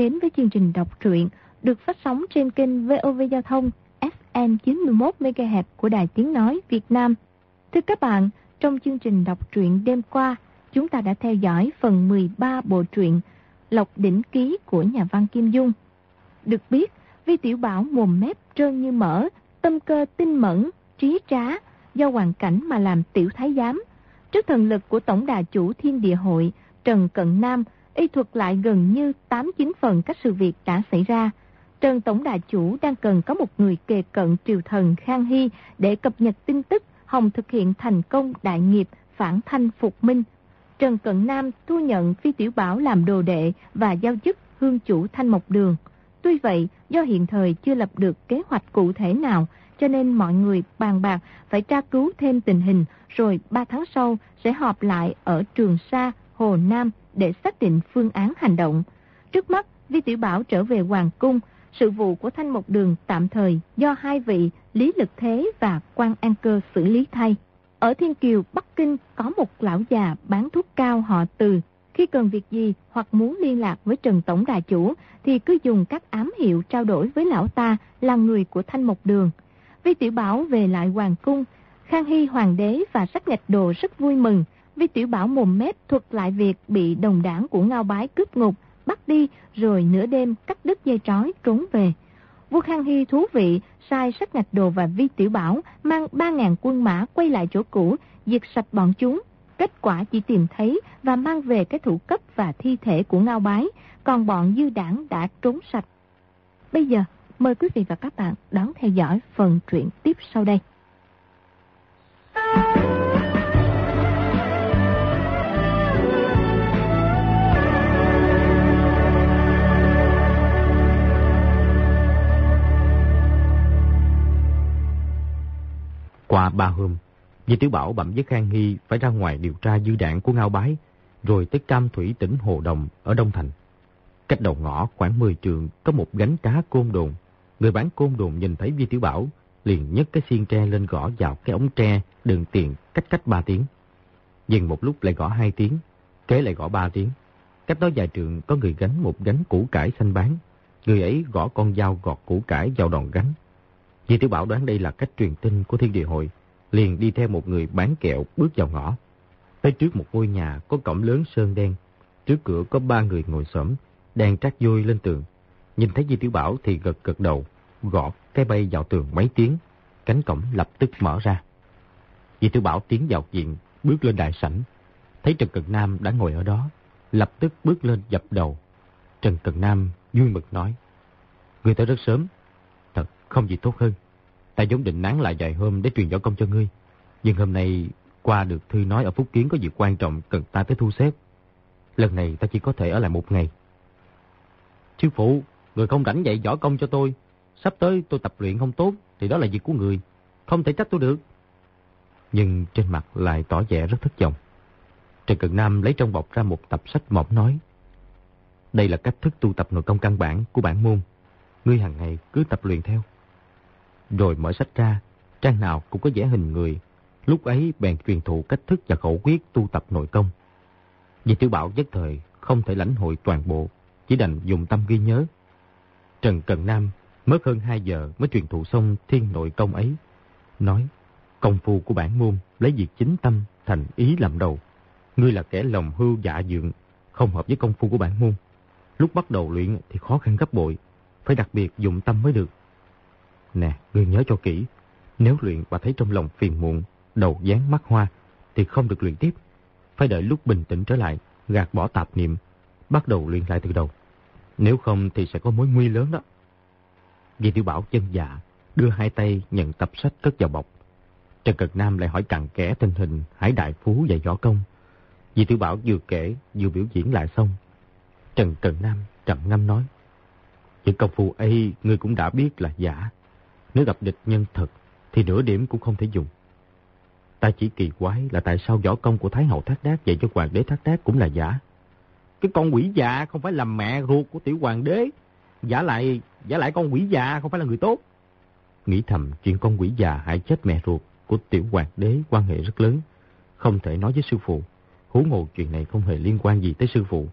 đến với chương trình đọc truyện được phát sóng trên kênh VOV Giao thông FM 91 MHz của Đài Tiếng Nói Việt Nam. Thưa các bạn, trong chương trình đọc truyện đêm qua, chúng ta đã theo dõi phần 13 bộ truyện Lộc Đỉnh Ký của nhà văn Kim Dung. Được biết, Vi Tiểu Bảo mồm mép trơn như mỡ, tâm cơ tinh mẫn, trí trá, do hoàn cảnh mà làm tiểu thái giám. Trước thần lực của Tổng đà chủ Thiên Địa Hội, Trần Cận Nam, y thuật lại gần như 8-9 phần các sự việc đã xảy ra. Trần Tổng Đà Chủ đang cần có một người kề cận triều thần Khang Hy để cập nhật tin tức Hồng thực hiện thành công đại nghiệp phản thanh phục minh. Trần Cận Nam thu nhận Phi Tiểu Bảo làm đồ đệ và giao chức hương chủ Thanh Mộc Đường. Tuy vậy, do hiện thời chưa lập được kế hoạch cụ thể nào, cho nên mọi người bàn bạc phải tra cứu thêm tình hình, rồi 3 tháng sau sẽ họp lại ở Trường Sa, Hồ Nam để xác định phương án hành động. Trước mắt, Vi Tiểu Bảo trở về Hoàng Cung, sự vụ của Thanh Mộc Đường tạm thời do hai vị Lý Lực Thế và quan An Cơ xử lý thay. Ở Thiên Kiều, Bắc Kinh có một lão già bán thuốc cao họ từ. Khi cần việc gì hoặc muốn liên lạc với Trần Tổng Đà Chủ thì cứ dùng các ám hiệu trao đổi với lão ta là người của Thanh Mộc Đường. Vi Tiểu Bảo về lại Hoàng Cung, Khang Hy Hoàng đế và sắc ngạch đồ rất vui mừng. Vi Tiểu Bảo mồm mép thuật lại việc bị đồng đảng của Ngao Bái cướp ngục, bắt đi rồi nửa đêm cắt đứt dây trói trốn về. Vua Khang Hy thú vị sai sắc ngạch đồ và Vi Tiểu Bảo mang 3.000 quân mã quay lại chỗ cũ, diệt sạch bọn chúng. Kết quả chỉ tìm thấy và mang về cái thủ cấp và thi thể của Ngao Bái, còn bọn dư đảng đã trốn sạch. Bây giờ, mời quý vị và các bạn đón theo dõi phần truyện tiếp sau đây. Qua ba hôm, Di Tiểu Bảo bẩm với Khang Hy phải ra ngoài điều tra dư đạn của Ngao Bái, rồi tới Cam Thủy tỉnh Hồ Đồng ở Đông Thành. Cách đầu ngõ khoảng 10 trường có một gánh cá côn đồn. Người bán côn đồn nhìn thấy Di Tiểu Bảo, liền nhấc cái xiên tre lên gõ vào cái ống tre đường tiền cách cách 3 tiếng. Dừng một lúc lại gõ 2 tiếng, kế lại gõ 3 tiếng. Cách đó vài trường có người gánh một gánh củ cải xanh bán. Người ấy gõ con dao gọt củ cải vào đòn gánh. Di Tiểu Bảo đoán đây là cách truyền tin của Thiên Địa Hội, liền đi theo một người bán kẹo bước vào ngõ. Tới trước một ngôi nhà có cổng lớn sơn đen, trước cửa có ba người ngồi xổm, đang trát vôi lên tường. Nhìn thấy Di Tiểu Bảo thì gật gật đầu, gõ cái bay vào tường mấy tiếng, cánh cổng lập tức mở ra. Di Tiểu Bảo tiến vào viện, bước lên đại sảnh, thấy Trần Cần Nam đã ngồi ở đó, lập tức bước lên dập đầu. Trần Cần Nam vui mực nói, Người tới rất sớm, không gì tốt hơn. Ta vốn định nán lại vài hôm để truyền võ công cho ngươi. Nhưng hôm nay qua được thư nói ở Phúc Kiến có việc quan trọng cần ta tới thu xếp. Lần này ta chỉ có thể ở lại một ngày. Sư phụ, người không rảnh dạy võ công cho tôi. Sắp tới tôi tập luyện không tốt thì đó là việc của người. Không thể trách tôi được. Nhưng trên mặt lại tỏ vẻ rất thất vọng. Trần Cận Nam lấy trong bọc ra một tập sách mỏng nói. Đây là cách thức tu tập nội công căn bản của bản môn. Ngươi hàng ngày cứ tập luyện theo. Rồi mở sách ra, trang nào cũng có vẽ hình người. Lúc ấy bèn truyền thụ cách thức và khẩu quyết tu tập nội công. Vì tiểu bảo nhất thời không thể lãnh hội toàn bộ, chỉ đành dùng tâm ghi nhớ. Trần Cần Nam mất hơn 2 giờ mới truyền thụ xong thiên nội công ấy. Nói, công phu của bản môn lấy việc chính tâm thành ý làm đầu. Ngươi là kẻ lòng hưu dạ dượng, không hợp với công phu của bản môn. Lúc bắt đầu luyện thì khó khăn gấp bội, phải đặc biệt dùng tâm mới được. Nè, ngươi nhớ cho kỹ. Nếu luyện và thấy trong lòng phiền muộn, đầu dán mắt hoa, thì không được luyện tiếp. Phải đợi lúc bình tĩnh trở lại, gạt bỏ tạp niệm, bắt đầu luyện lại từ đầu. Nếu không thì sẽ có mối nguy lớn đó. Vì tiểu bảo chân dạ, đưa hai tay nhận tập sách cất vào bọc. Trần Cực Nam lại hỏi cặn kẽ tình hình Hải Đại Phú và Võ Công. Vì tiểu bảo vừa kể, vừa biểu diễn lại xong. Trần Cần Nam trầm ngâm nói. Những công phu ấy ngươi cũng đã biết là giả. Nếu gặp địch nhân thật, thì nửa điểm cũng không thể dùng. Ta chỉ kỳ quái là tại sao võ công của Thái Hậu Thác đác dạy cho Hoàng đế Thác đác cũng là giả. Cái con quỷ già không phải là mẹ ruột của tiểu hoàng đế. Giả lại, giả lại con quỷ già không phải là người tốt. Nghĩ thầm chuyện con quỷ già hại chết mẹ ruột của tiểu hoàng đế quan hệ rất lớn. Không thể nói với sư phụ. Hú ngộ chuyện này không hề liên quan gì tới sư phụ.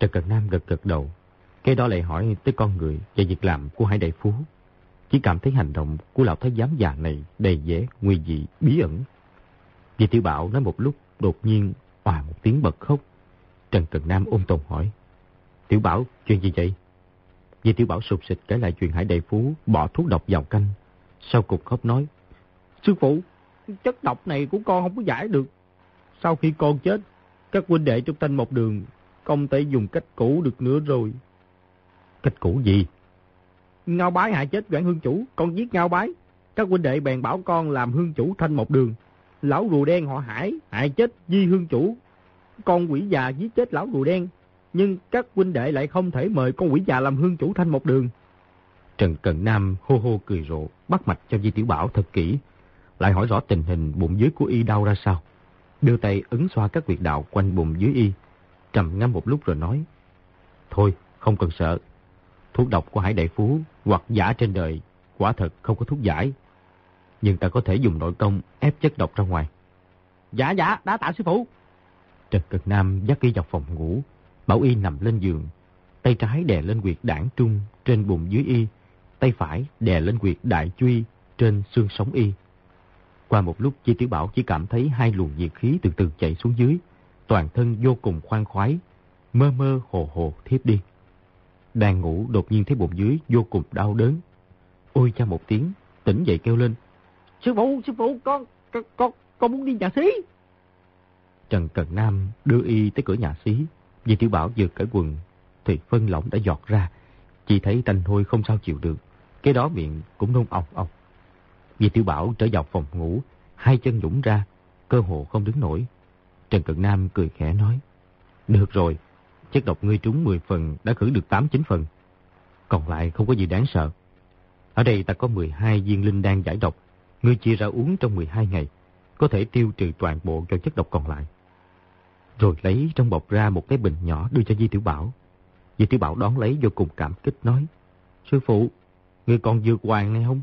Trần Cận Nam gật gật đầu. Cái đó lại hỏi tới con người và việc làm của Hải Đại Phú. Chỉ cảm thấy hành động của lão thái giám già này đầy vẻ, nguy dị, bí ẩn. Vì Tiểu Bảo nói một lúc đột nhiên hòa một tiếng bật khóc. Trần Cận Nam ôm tồn hỏi. Tiểu Bảo, chuyện gì vậy? Vì Tiểu Bảo sụp xịt kể lại chuyện Hải Đại Phú bỏ thuốc độc vào canh. Sau cục khóc nói. Sư phụ, chất độc này của con không có giải được. Sau khi con chết, các huynh đệ trong thanh một đường không thể dùng cách cũ được nữa rồi. Cách cũ gì? Ngao bái hại chết Doãn Hương Chủ, con giết Ngao bái. Các huynh đệ bèn bảo con làm hương chủ thanh một đường. Lão rùa đen họ hải, hại chết Di Hương Chủ. Con quỷ già giết chết lão rùa đen. Nhưng các huynh đệ lại không thể mời con quỷ già làm hương chủ thanh một đường. Trần Cận Nam hô hô cười rộ, bắt mạch cho Di Tiểu Bảo thật kỹ. Lại hỏi rõ tình hình bụng dưới của y đau ra sao. Đưa tay ấn xoa các huyệt đạo quanh bụng dưới y. Trầm ngâm một lúc rồi nói. Thôi, không cần sợ. Thuốc độc của Hải Đại Phú hoặc giả trên đời quả thật không có thuốc giải. Nhưng ta có thể dùng nội công ép chất độc ra ngoài. Dạ dạ, đã tạ sư phụ. Trần Cực Nam dắt y vào phòng ngủ. Bảo y nằm lên giường. Tay trái đè lên quyệt đảng trung trên bụng dưới y. Tay phải đè lên quyệt đại truy trên xương sống y. Qua một lúc Chi Tiểu Bảo chỉ cảm thấy hai luồng nhiệt khí từ từ chạy xuống dưới. Toàn thân vô cùng khoan khoái. Mơ mơ hồ hồ thiếp đi. Đang ngủ đột nhiên thấy bụng dưới vô cùng đau đớn. Ôi cha một tiếng, tỉnh dậy kêu lên. Sư phụ, sư phụ, con, con, con, con muốn đi nhà xí. Trần Cần Nam đưa y tới cửa nhà xí. Vì Tiểu Bảo vừa cởi quần, thì phân lỏng đã giọt ra. Chỉ thấy tanh hôi không sao chịu được. Cái đó miệng cũng nôn ọc ọc. Vì Tiểu Bảo trở vào phòng ngủ, hai chân nhũng ra, cơ hồ không đứng nổi. Trần Cận Nam cười khẽ nói. Được rồi, chất độc ngươi trúng 10 phần đã khử được 8-9 phần. Còn lại không có gì đáng sợ. Ở đây ta có 12 viên linh đan giải độc. Ngươi chia ra uống trong 12 ngày. Có thể tiêu trừ toàn bộ cho chất độc còn lại. Rồi lấy trong bọc ra một cái bình nhỏ đưa cho Di Tiểu Bảo. Di Tiểu Bảo đón lấy vô cùng cảm kích nói. Sư phụ, ngươi còn dược hoàng này không?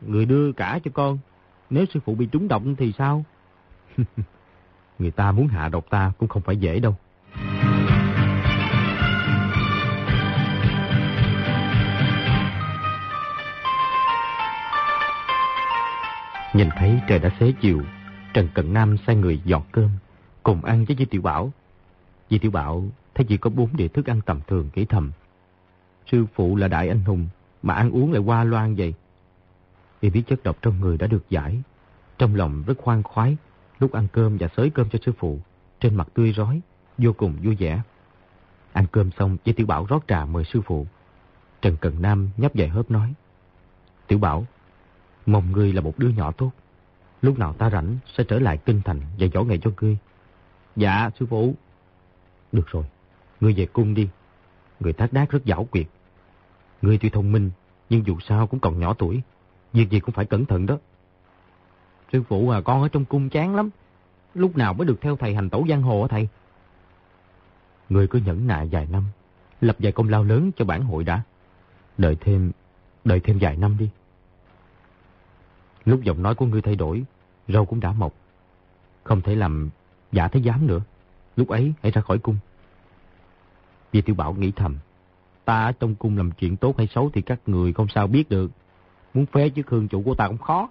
Người đưa cả cho con. Nếu sư phụ bị trúng độc thì sao? Người ta muốn hạ độc ta cũng không phải dễ đâu. Nhìn thấy trời đã xế chiều, Trần Cận Nam sai người dọn cơm, cùng ăn với Di Tiểu Bảo. Di Tiểu Bảo thấy chỉ có bốn đĩa thức ăn tầm thường kỹ thầm. Sư phụ là đại anh hùng, mà ăn uống lại qua loan vậy. Y biết chất độc trong người đã được giải, trong lòng rất khoan khoái, lúc ăn cơm và xới cơm cho sư phụ, trên mặt tươi rói, vô cùng vui vẻ. Ăn cơm xong, Di Tiểu Bảo rót trà mời sư phụ. Trần Cần Nam nhấp vài hớp nói. Tiểu Bảo, Mong ngươi là một đứa nhỏ tốt. Lúc nào ta rảnh sẽ trở lại kinh thành và dỗ nghề cho ngươi. Dạ, sư phụ. Được rồi, ngươi về cung đi. Người thác đác rất giảo quyệt. Ngươi tuy thông minh, nhưng dù sao cũng còn nhỏ tuổi. Việc gì cũng phải cẩn thận đó. Sư phụ à, con ở trong cung chán lắm. Lúc nào mới được theo thầy hành tẩu giang hồ hả thầy? Ngươi cứ nhẫn nại vài năm, lập vài công lao lớn cho bản hội đã. Đợi thêm, đợi thêm vài năm đi. Lúc giọng nói của ngươi thay đổi, râu cũng đã mọc. Không thể làm giả thế giám nữa. Lúc ấy hãy ra khỏi cung. Vì tiểu bảo nghĩ thầm. Ta ở trong cung làm chuyện tốt hay xấu thì các người không sao biết được. Muốn phế chứ hương chủ của ta cũng khó.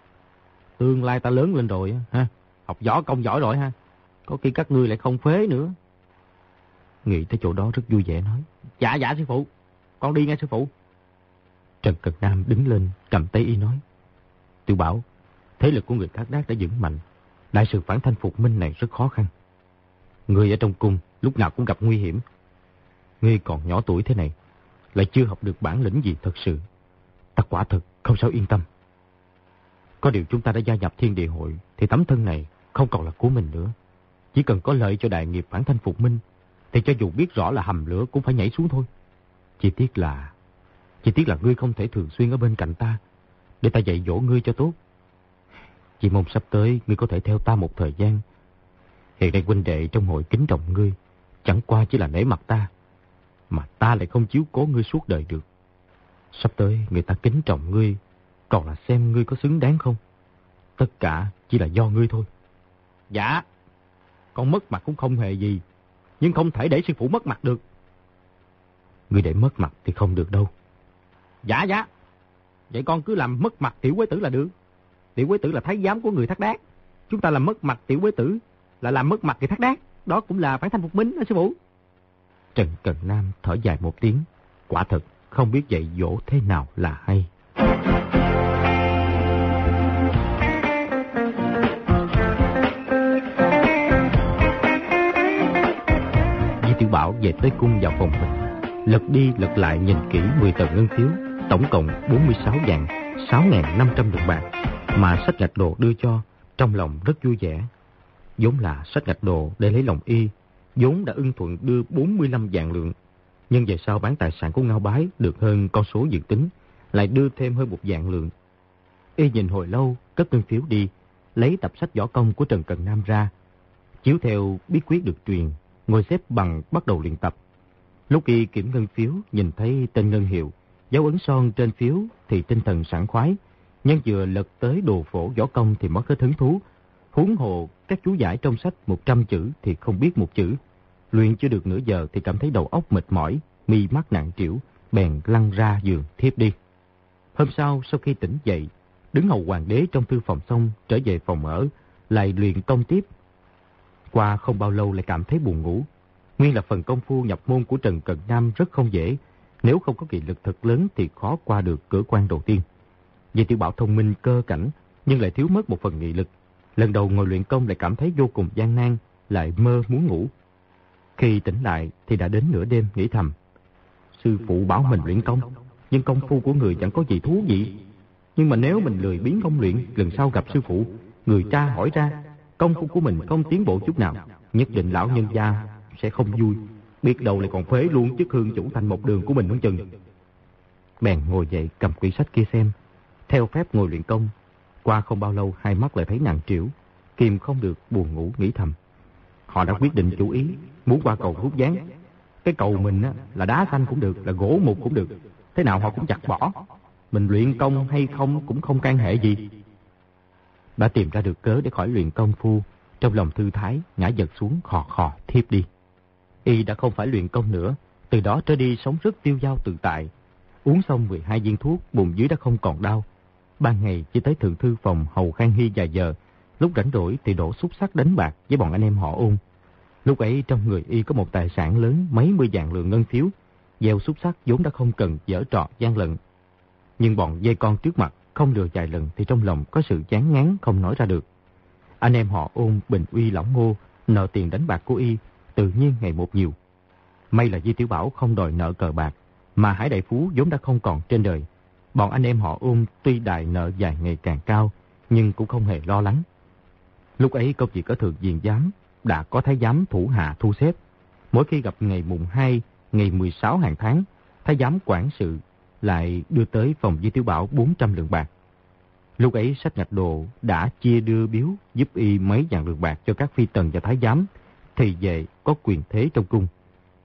Tương lai ta lớn lên rồi ha. Học võ công giỏi rồi ha. Có khi các ngươi lại không phế nữa. Nghĩ tới chỗ đó rất vui vẻ nói. Dạ dạ sư phụ. Con đi nghe sư phụ. Trần cực Nam đứng lên cầm tay y nói. Tiểu bảo, thế lực của người thác đác đã vững mạnh. Đại sự phản thanh phục minh này rất khó khăn. Người ở trong cung lúc nào cũng gặp nguy hiểm. Ngươi còn nhỏ tuổi thế này, lại chưa học được bản lĩnh gì thật sự. Ta quả thật không sao yên tâm. Có điều chúng ta đã gia nhập thiên địa hội, thì tấm thân này không còn là của mình nữa. Chỉ cần có lợi cho đại nghiệp phản thanh phục minh, thì cho dù biết rõ là hầm lửa cũng phải nhảy xuống thôi. Chỉ tiếc là... Chỉ tiếc là ngươi không thể thường xuyên ở bên cạnh ta, để ta dạy dỗ ngươi cho tốt. Chỉ mong sắp tới ngươi có thể theo ta một thời gian. Hiện nay huynh đệ trong hội kính trọng ngươi, chẳng qua chỉ là nể mặt ta, mà ta lại không chiếu cố ngươi suốt đời được. Sắp tới người ta kính trọng ngươi, còn là xem ngươi có xứng đáng không. Tất cả chỉ là do ngươi thôi. Dạ, con mất mặt cũng không hề gì, nhưng không thể để sư phụ mất mặt được. Người để mất mặt thì không được đâu. Dạ dạ. Vậy con cứ làm mất mặt tiểu quế tử là được. Tiểu quế tử là thái giám của người thác đác. Chúng ta làm mất mặt tiểu quế tử là làm mất mặt người thác đác. Đó cũng là phản thanh phục minh đó sư phụ. Trần Cần Nam thở dài một tiếng. Quả thật không biết dạy dỗ thế nào là hay. Di Tiểu Bảo về tới cung vào phòng mình. Lật đi lật lại nhìn kỹ 10 tờ ngân phiếu, tổng cộng 46 vạn, 6.500 lượng bạc, mà sách gạch đồ đưa cho, trong lòng rất vui vẻ. vốn là sách gạch đồ để lấy lòng y, vốn đã ưng thuận đưa 45 vạn lượng. Nhưng về sau bán tài sản của Ngao Bái được hơn con số dự tính, lại đưa thêm hơn một vạn lượng. Y nhìn hồi lâu, cất ngân phiếu đi, lấy tập sách võ công của Trần Cần Nam ra, chiếu theo bí quyết được truyền, ngồi xếp bằng bắt đầu luyện tập. Lúc y kiểm ngân phiếu, nhìn thấy tên ngân hiệu, dấu ấn son trên phiếu thì tinh thần sảng khoái, nhưng vừa lật tới đồ phổ võ công thì mất hết hứng thú. Huống hồ, các chú giải trong sách 100 chữ thì không biết một chữ. Luyện chưa được nửa giờ thì cảm thấy đầu óc mệt mỏi, mi mắt nặng trĩu, bèn lăn ra giường thiếp đi. Hôm sau, sau khi tỉnh dậy, đứng hầu hoàng đế trong thư phòng xong, trở về phòng ở, lại luyện công tiếp. Qua không bao lâu lại cảm thấy buồn ngủ. Nguyên là phần công phu nhập môn của Trần Cận Nam rất không dễ, nếu không có kỳ lực thật lớn thì khó qua được cửa quan đầu tiên. Vì tiểu bảo thông minh cơ cảnh, nhưng lại thiếu mất một phần nghị lực. Lần đầu ngồi luyện công lại cảm thấy vô cùng gian nan, lại mơ muốn ngủ. Khi tỉnh lại thì đã đến nửa đêm nghĩ thầm. Sư phụ bảo mình luyện công, nhưng công phu của người chẳng có gì thú vị. Nhưng mà nếu mình lười biến công luyện, lần sau gặp sư phụ, người cha hỏi ra, công phu của mình không tiến bộ chút nào, nhất định lão nhân gia sẽ không vui. Biết đâu lại còn phế luôn chức hương chủ thành một đường của mình không chừng. Bèn ngồi dậy cầm quyển sách kia xem. Theo phép ngồi luyện công, qua không bao lâu hai mắt lại thấy nặng trĩu, kìm không được buồn ngủ nghĩ thầm. Họ đã quyết định chủ ý, muốn qua cầu hút gián. Cái cầu mình á, là đá xanh cũng được, là gỗ mục cũng được. Thế nào họ cũng chặt bỏ. Mình luyện công hay không cũng không can hệ gì. Đã tìm ra được cớ để khỏi luyện công phu, trong lòng thư thái, ngã giật xuống khò khò thiếp đi. Y đã không phải luyện công nữa, từ đó trở đi sống rất tiêu dao tự tại. Uống xong 12 viên thuốc, bụng dưới đã không còn đau. Ban ngày chỉ tới thượng thư phòng hầu Khang Hy vài giờ, lúc rảnh rỗi thì đổ xúc sắc đánh bạc với bọn anh em họ ôn. Lúc ấy trong người y có một tài sản lớn mấy mươi vạn lượng ngân phiếu, gieo xúc sắc vốn đã không cần dở trò gian lận. Nhưng bọn dây con trước mặt không lừa vài lần thì trong lòng có sự chán ngán không nói ra được. Anh em họ ôn bình uy lỏng ngô, nợ tiền đánh bạc của y, tự nhiên ngày một nhiều. May là Di Tiểu Bảo không đòi nợ cờ bạc, mà Hải Đại Phú vốn đã không còn trên đời. Bọn anh em họ ôm tuy đại nợ dài ngày càng cao, nhưng cũng không hề lo lắng. Lúc ấy công việc ở thượng diện giám, đã có thái giám thủ hạ thu xếp. Mỗi khi gặp ngày mùng 2, ngày 16 hàng tháng, thái giám quản sự lại đưa tới phòng Di Tiểu Bảo 400 lượng bạc. Lúc ấy sách ngạch đồ đã chia đưa biếu giúp y mấy dạng lượng bạc cho các phi tần và thái giám, thì về có quyền thế trong cung.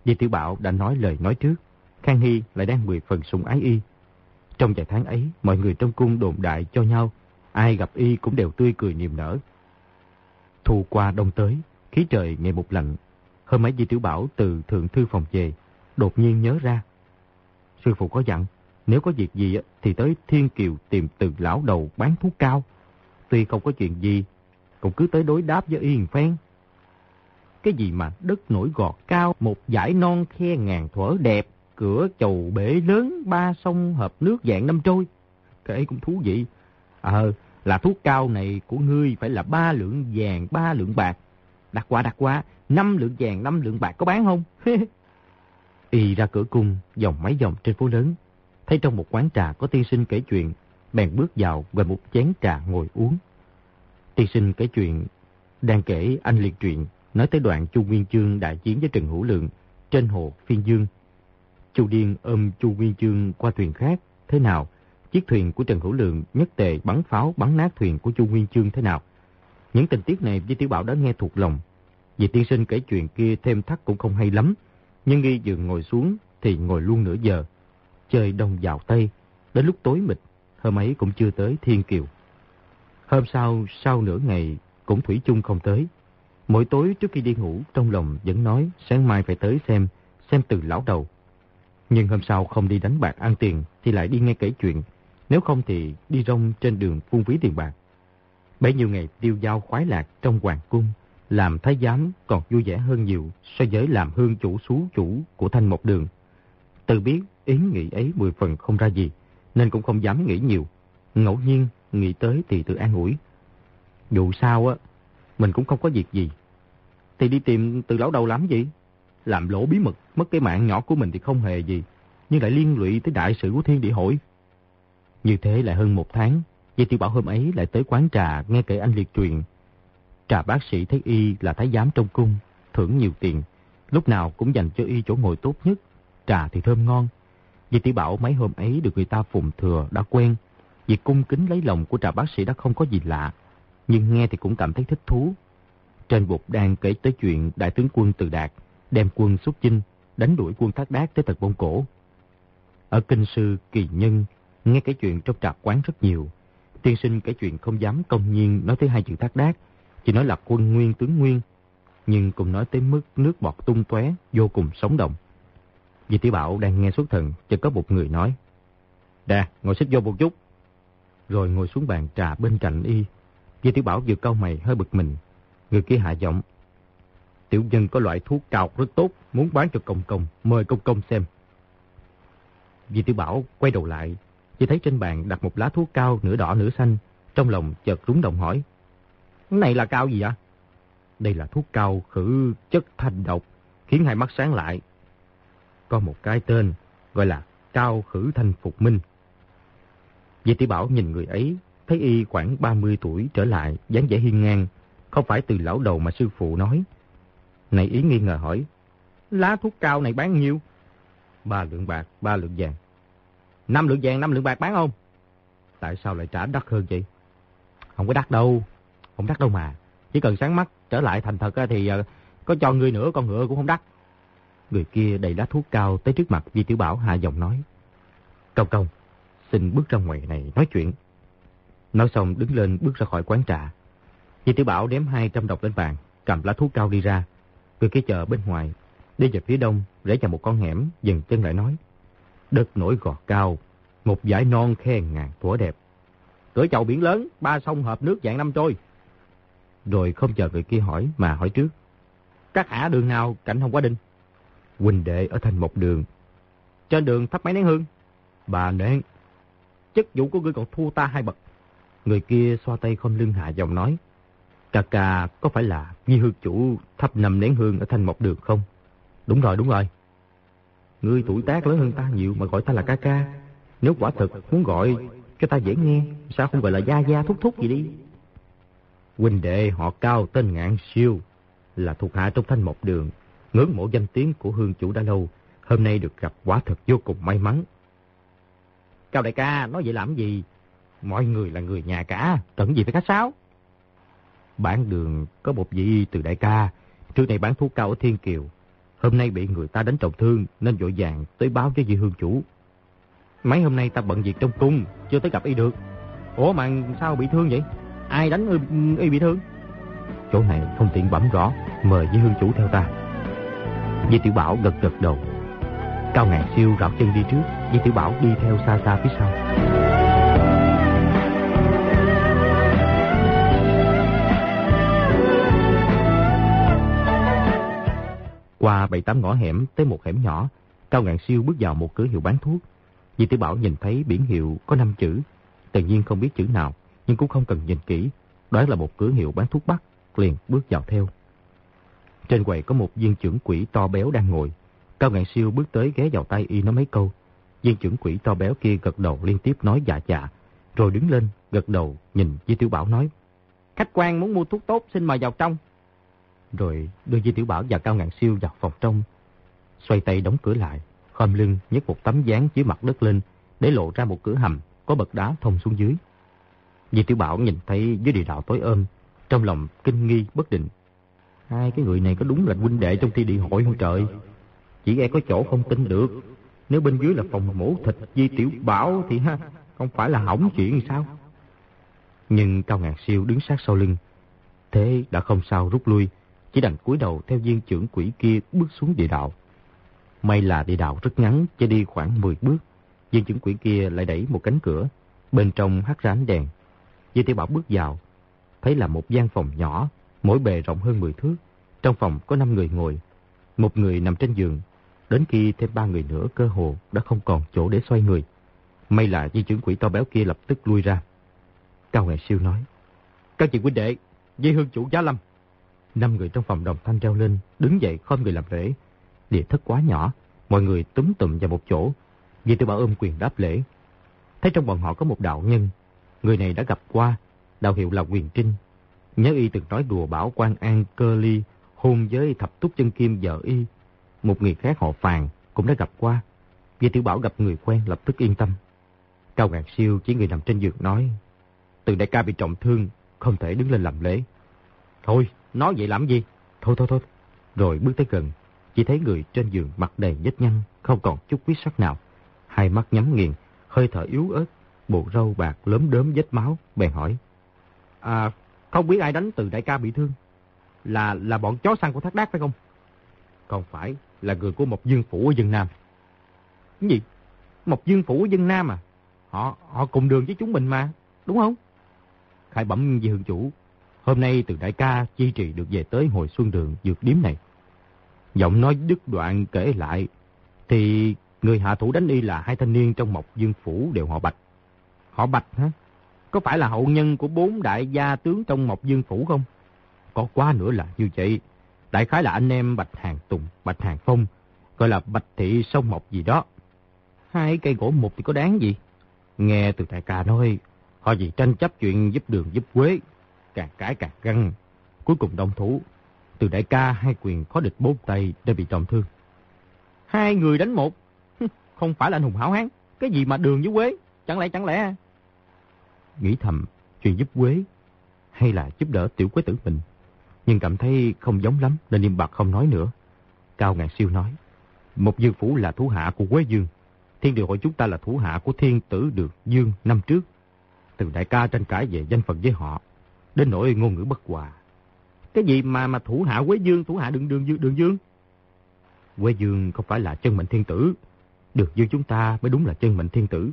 Di Tiểu Bảo đã nói lời nói trước, Khang Hy lại đang mười phần sùng ái y. Trong vài tháng ấy, mọi người trong cung đồn đại cho nhau, ai gặp y cũng đều tươi cười niềm nở. Thu qua đông tới, khí trời ngày một lạnh. Hôm ấy Di Tiểu Bảo từ thượng thư phòng về, đột nhiên nhớ ra. Sư phụ có dặn, nếu có việc gì thì tới Thiên Kiều tìm từ lão đầu bán thuốc cao. Tuy không có chuyện gì, cũng cứ tới đối đáp với y Phen. Cái gì mà đất nổi gọt cao, một dải non khe ngàn thuở đẹp, cửa chầu bể lớn, ba sông hợp nước dạng năm trôi. Cái ấy cũng thú vị. Ờ, là thuốc cao này của ngươi phải là ba lượng vàng, ba lượng bạc. Đặt qua đặt qua, năm lượng vàng, năm lượng bạc có bán không? Y ra cửa cung, dòng mấy dòng trên phố lớn. Thấy trong một quán trà có tiên sinh kể chuyện, bèn bước vào gần một chén trà ngồi uống. Tiên sinh kể chuyện, đang kể anh liệt truyện, nói tới đoạn Chu Nguyên Chương đại chiến với Trần Hữu Lượng trên hồ Phiên Dương. Chu Điên ôm Chu Nguyên Chương qua thuyền khác, thế nào? Chiếc thuyền của Trần Hữu Lượng nhất tề bắn pháo bắn nát thuyền của Chu Nguyên Chương thế nào? Những tình tiết này Di Tiểu Bảo đã nghe thuộc lòng. Vì tiên sinh kể chuyện kia thêm thắt cũng không hay lắm, nhưng nghi vừa ngồi xuống thì ngồi luôn nửa giờ. Trời đông vào Tây, đến lúc tối mịt, hôm ấy cũng chưa tới Thiên Kiều. Hôm sau, sau nửa ngày, cũng Thủy chung không tới. Mỗi tối trước khi đi ngủ, trong lòng vẫn nói sáng mai phải tới xem, xem từ lão đầu. Nhưng hôm sau không đi đánh bạc ăn tiền thì lại đi nghe kể chuyện. Nếu không thì đi rong trên đường phung phí tiền bạc. Bấy nhiêu ngày tiêu giao khoái lạc trong hoàng cung, làm thái giám còn vui vẻ hơn nhiều so với làm hương chủ xú chủ của thanh một đường. tự biết ý nghĩ ấy mười phần không ra gì, nên cũng không dám nghĩ nhiều. Ngẫu nhiên nghĩ tới thì tự an ủi. Dù sao á, mình cũng không có việc gì. Thì đi tìm từ lão đầu lắm gì? Làm lỗ bí mật, mất cái mạng nhỏ của mình thì không hề gì, nhưng lại liên lụy tới đại sự của thiên địa hội. Như thế lại hơn một tháng, Dây Tiểu Bảo hôm ấy lại tới quán trà nghe kể anh liệt truyền. Trà bác sĩ thấy y là thái giám trong cung, thưởng nhiều tiền, lúc nào cũng dành cho y chỗ ngồi tốt nhất, trà thì thơm ngon. Dây Tiểu Bảo mấy hôm ấy được người ta phụng thừa đã quen, việc cung kính lấy lòng của trà bác sĩ đã không có gì lạ, nhưng nghe thì cũng cảm thấy thích thú. Trên bục đang kể tới chuyện đại tướng quân Từ Đạt đem quân xuất chinh, đánh đuổi quân Thác Đát tới tận Bông Cổ. Ở kinh sư Kỳ Nhân, nghe cái chuyện trong trà quán rất nhiều. Tiên sinh kể chuyện không dám công nhiên nói tới hai chữ Thác Đát, chỉ nói là quân nguyên tướng nguyên, nhưng cũng nói tới mức nước bọt tung tóe vô cùng sống động. Vì tiểu bảo đang nghe xuất thần, chợt có một người nói. Đà, ngồi xích vô một chút. Rồi ngồi xuống bàn trà bên cạnh y. Vì tiểu bảo vừa câu mày hơi bực mình. Người kia hạ giọng. Tiểu nhân có loại thuốc cao rất tốt, muốn bán cho công công, mời công công xem. Vì tiểu bảo quay đầu lại, chỉ thấy trên bàn đặt một lá thuốc cao nửa đỏ nửa xanh. Trong lòng chợt rúng động hỏi. Này là cao gì ạ? Đây là thuốc cao khử chất thanh độc, khiến hai mắt sáng lại. Có một cái tên gọi là cao khử thanh phục minh. Vì tiểu bảo nhìn người ấy, thấy y khoảng 30 tuổi trở lại, dáng vẻ hiên ngang, không phải từ lão đầu mà sư phụ nói. Này ý nghi ngờ hỏi, lá thuốc cao này bán nhiêu? Ba lượng bạc, ba lượng vàng. Năm lượng vàng, năm lượng bạc bán không? Tại sao lại trả đắt hơn vậy? Không có đắt đâu, không đắt đâu mà. Chỉ cần sáng mắt trở lại thành thật thì ờ, có cho người nữa con ngựa cũng không đắt. Người kia đầy lá thuốc cao tới trước mặt di Tiểu Bảo hạ giọng nói. Công công, xin bước ra ngoài này nói chuyện. Nói xong đứng lên bước ra khỏi quán trà. Di Tiểu Bảo đếm 200 độc lên bàn, cầm lá thuốc cao đi ra. Người kia chờ bên ngoài, đi về phía đông, rẽ vào một con hẻm, dừng chân lại nói. Đất nổi gò cao, một dải non khen ngàn thuở đẹp. Cửa chầu biển lớn, ba sông hợp nước dạng năm trôi. Rồi không chờ người kia hỏi mà hỏi trước. Các ả đường nào cạnh không quá đinh? Quỳnh đệ ở thành một đường. Trên đường thắp mấy nén hương. Bà nén. Chức vụ của ngươi còn thua ta hai bậc. Người kia xoa tay không lưng hạ giọng nói. Cà cà có phải là Nhi hương chủ thắp nằm nén hương ở thành một đường không? Đúng rồi, đúng rồi. Ngươi tuổi tác lớn hơn ta nhiều mà gọi ta là ca ca. Nếu quả thật muốn gọi cho ta dễ nghe, sao không gọi là gia gia thúc thúc gì đi? Huynh đệ họ cao tên ngạn siêu, là thuộc hạ trong thanh một đường, ngưỡng mộ danh tiếng của hương chủ đã lâu, hôm nay được gặp quả thật vô cùng may mắn. Cao đại ca, nói vậy làm gì? Mọi người là người nhà cả, cần gì phải khách sáo? Bản đường có một vị từ đại ca, trước này bán thuốc cao ở Thiên Kiều. Hôm nay bị người ta đánh trọng thương nên vội vàng tới báo với vị hương chủ. Mấy hôm nay ta bận việc trong cung, chưa tới gặp y được. Ủa mà sao bị thương vậy? Ai đánh y, y bị thương? Chỗ này không tiện bẩm rõ, mời với hương chủ theo ta. Di Tiểu Bảo gật gật đầu. Cao Ngàn Siêu rảo chân đi trước, Di Tiểu Bảo đi theo xa xa phía sau. Qua bảy tám ngõ hẻm tới một hẻm nhỏ, Cao ngạn Siêu bước vào một cửa hiệu bán thuốc. Di Tiểu Bảo nhìn thấy biển hiệu có năm chữ, tự nhiên không biết chữ nào, nhưng cũng không cần nhìn kỹ, đoán là một cửa hiệu bán thuốc bắc, liền bước vào theo. Trên quầy có một viên trưởng quỷ to béo đang ngồi. Cao Ngạn Siêu bước tới ghé vào tay y nói mấy câu. Viên trưởng quỷ to béo kia gật đầu liên tiếp nói dạ dạ. Rồi đứng lên, gật đầu, nhìn Di Tiểu Bảo nói. Khách quan muốn mua thuốc tốt xin mời vào trong. Rồi đưa Di Tiểu Bảo và Cao Ngạn Siêu vào phòng trong. Xoay tay đóng cửa lại, khom lưng nhấc một tấm dáng dưới mặt đất lên để lộ ra một cửa hầm có bậc đá thông xuống dưới. Di Tiểu Bảo nhìn thấy dưới địa đạo tối ôm, trong lòng kinh nghi bất định. Hai cái người này có đúng là huynh đệ trong thi địa hội không trời? Chỉ e có chỗ không tin được. Nếu bên dưới là phòng mổ thịt Di Tiểu Bảo thì ha, không phải là hỏng chuyện sao? Nhưng Cao ngàn Siêu đứng sát sau lưng. Thế đã không sao rút lui, chỉ đành cúi đầu theo viên trưởng quỷ kia bước xuống địa đạo. May là địa đạo rất ngắn, chỉ đi khoảng 10 bước. Viên trưởng quỷ kia lại đẩy một cánh cửa, bên trong hắt ra ánh đèn. Di Tiểu Bảo bước vào, thấy là một gian phòng nhỏ, mỗi bề rộng hơn 10 thước. Trong phòng có 5 người ngồi, một người nằm trên giường. Đến khi thêm ba người nữa cơ hồ đã không còn chỗ để xoay người. May là di trưởng quỷ to béo kia lập tức lui ra. Cao ngài Siêu nói, Các chị huynh đệ, Di Hương chủ giá lâm. Năm người trong phòng đồng thanh reo lên, đứng dậy không người làm lễ. Địa thất quá nhỏ, mọi người túm tụm vào một chỗ. Vì Tư Bảo ôm quyền đáp lễ. Thấy trong bọn họ có một đạo nhân, người này đã gặp qua, đạo hiệu là Quyền Trinh. Nhớ y từng nói đùa bảo quan an cơ ly, hôn với thập túc chân kim vợ y. Một người khác họ Phàn cũng đã gặp qua. Vì Tiểu Bảo gặp người quen lập tức yên tâm. Cao Ngạc Siêu chỉ người nằm trên giường nói, từ đại ca bị trọng thương, không thể đứng lên làm lễ. Thôi, nói vậy làm gì? Thôi thôi thôi. Rồi bước tới gần, chỉ thấy người trên giường mặt đầy vết nhăn, không còn chút huyết sắc nào. Hai mắt nhắm nghiền, hơi thở yếu ớt, bộ râu bạc lớn đớm vết máu, bèn hỏi. À, không biết ai đánh từ đại ca bị thương? Là là bọn chó săn của Thác Đác phải không? Không phải, là người của một dương phủ ở dân Nam. Cái gì? Một dương phủ ở dân Nam à? Họ họ cùng đường với chúng mình mà, đúng không? Khai bẩm với hương chủ, hôm nay từ đại ca chi trì được về tới hồi xuân đường dược điếm này. Giọng nói đứt đoạn kể lại, thì người hạ thủ đánh y là hai thanh niên trong Mộc Dương Phủ đều họ Bạch. Họ Bạch hả? Có phải là hậu nhân của bốn đại gia tướng trong Mộc Dương Phủ không? Có quá nữa là như vậy. Đại khái là anh em Bạch Hàng Tùng, Bạch Hàng Phong, gọi là Bạch Thị Sông Mộc gì đó. Hai cây gỗ mục thì có đáng gì? Nghe từ đại ca nói, họ gì tranh chấp chuyện giúp đường giúp quế, càng cãi càng găng. Cuối cùng đồng thủ, từ đại ca hai quyền khó địch bốn tay đã bị trọng thương. Hai người đánh một, không phải là anh hùng hảo hán, cái gì mà đường với quế, chẳng lẽ chẳng lẽ... Nghĩ thầm, chuyện giúp quế hay là giúp đỡ tiểu quế tử mình, nhưng cảm thấy không giống lắm nên im bặt không nói nữa. Cao Ngạn Siêu nói, một dương phủ là thủ hạ của Quế Dương, Thiên điều hội chúng ta là thủ hạ của thiên tử được Dương năm trước. Từ đại ca tranh cãi về danh phận với họ, đến nỗi ngôn ngữ bất hòa. Cái gì mà mà thủ hạ Quế Dương, thủ hạ đường đường Dương? Đường Dương? Quế Dương không phải là chân mệnh thiên tử, được Dương chúng ta mới đúng là chân mệnh thiên tử.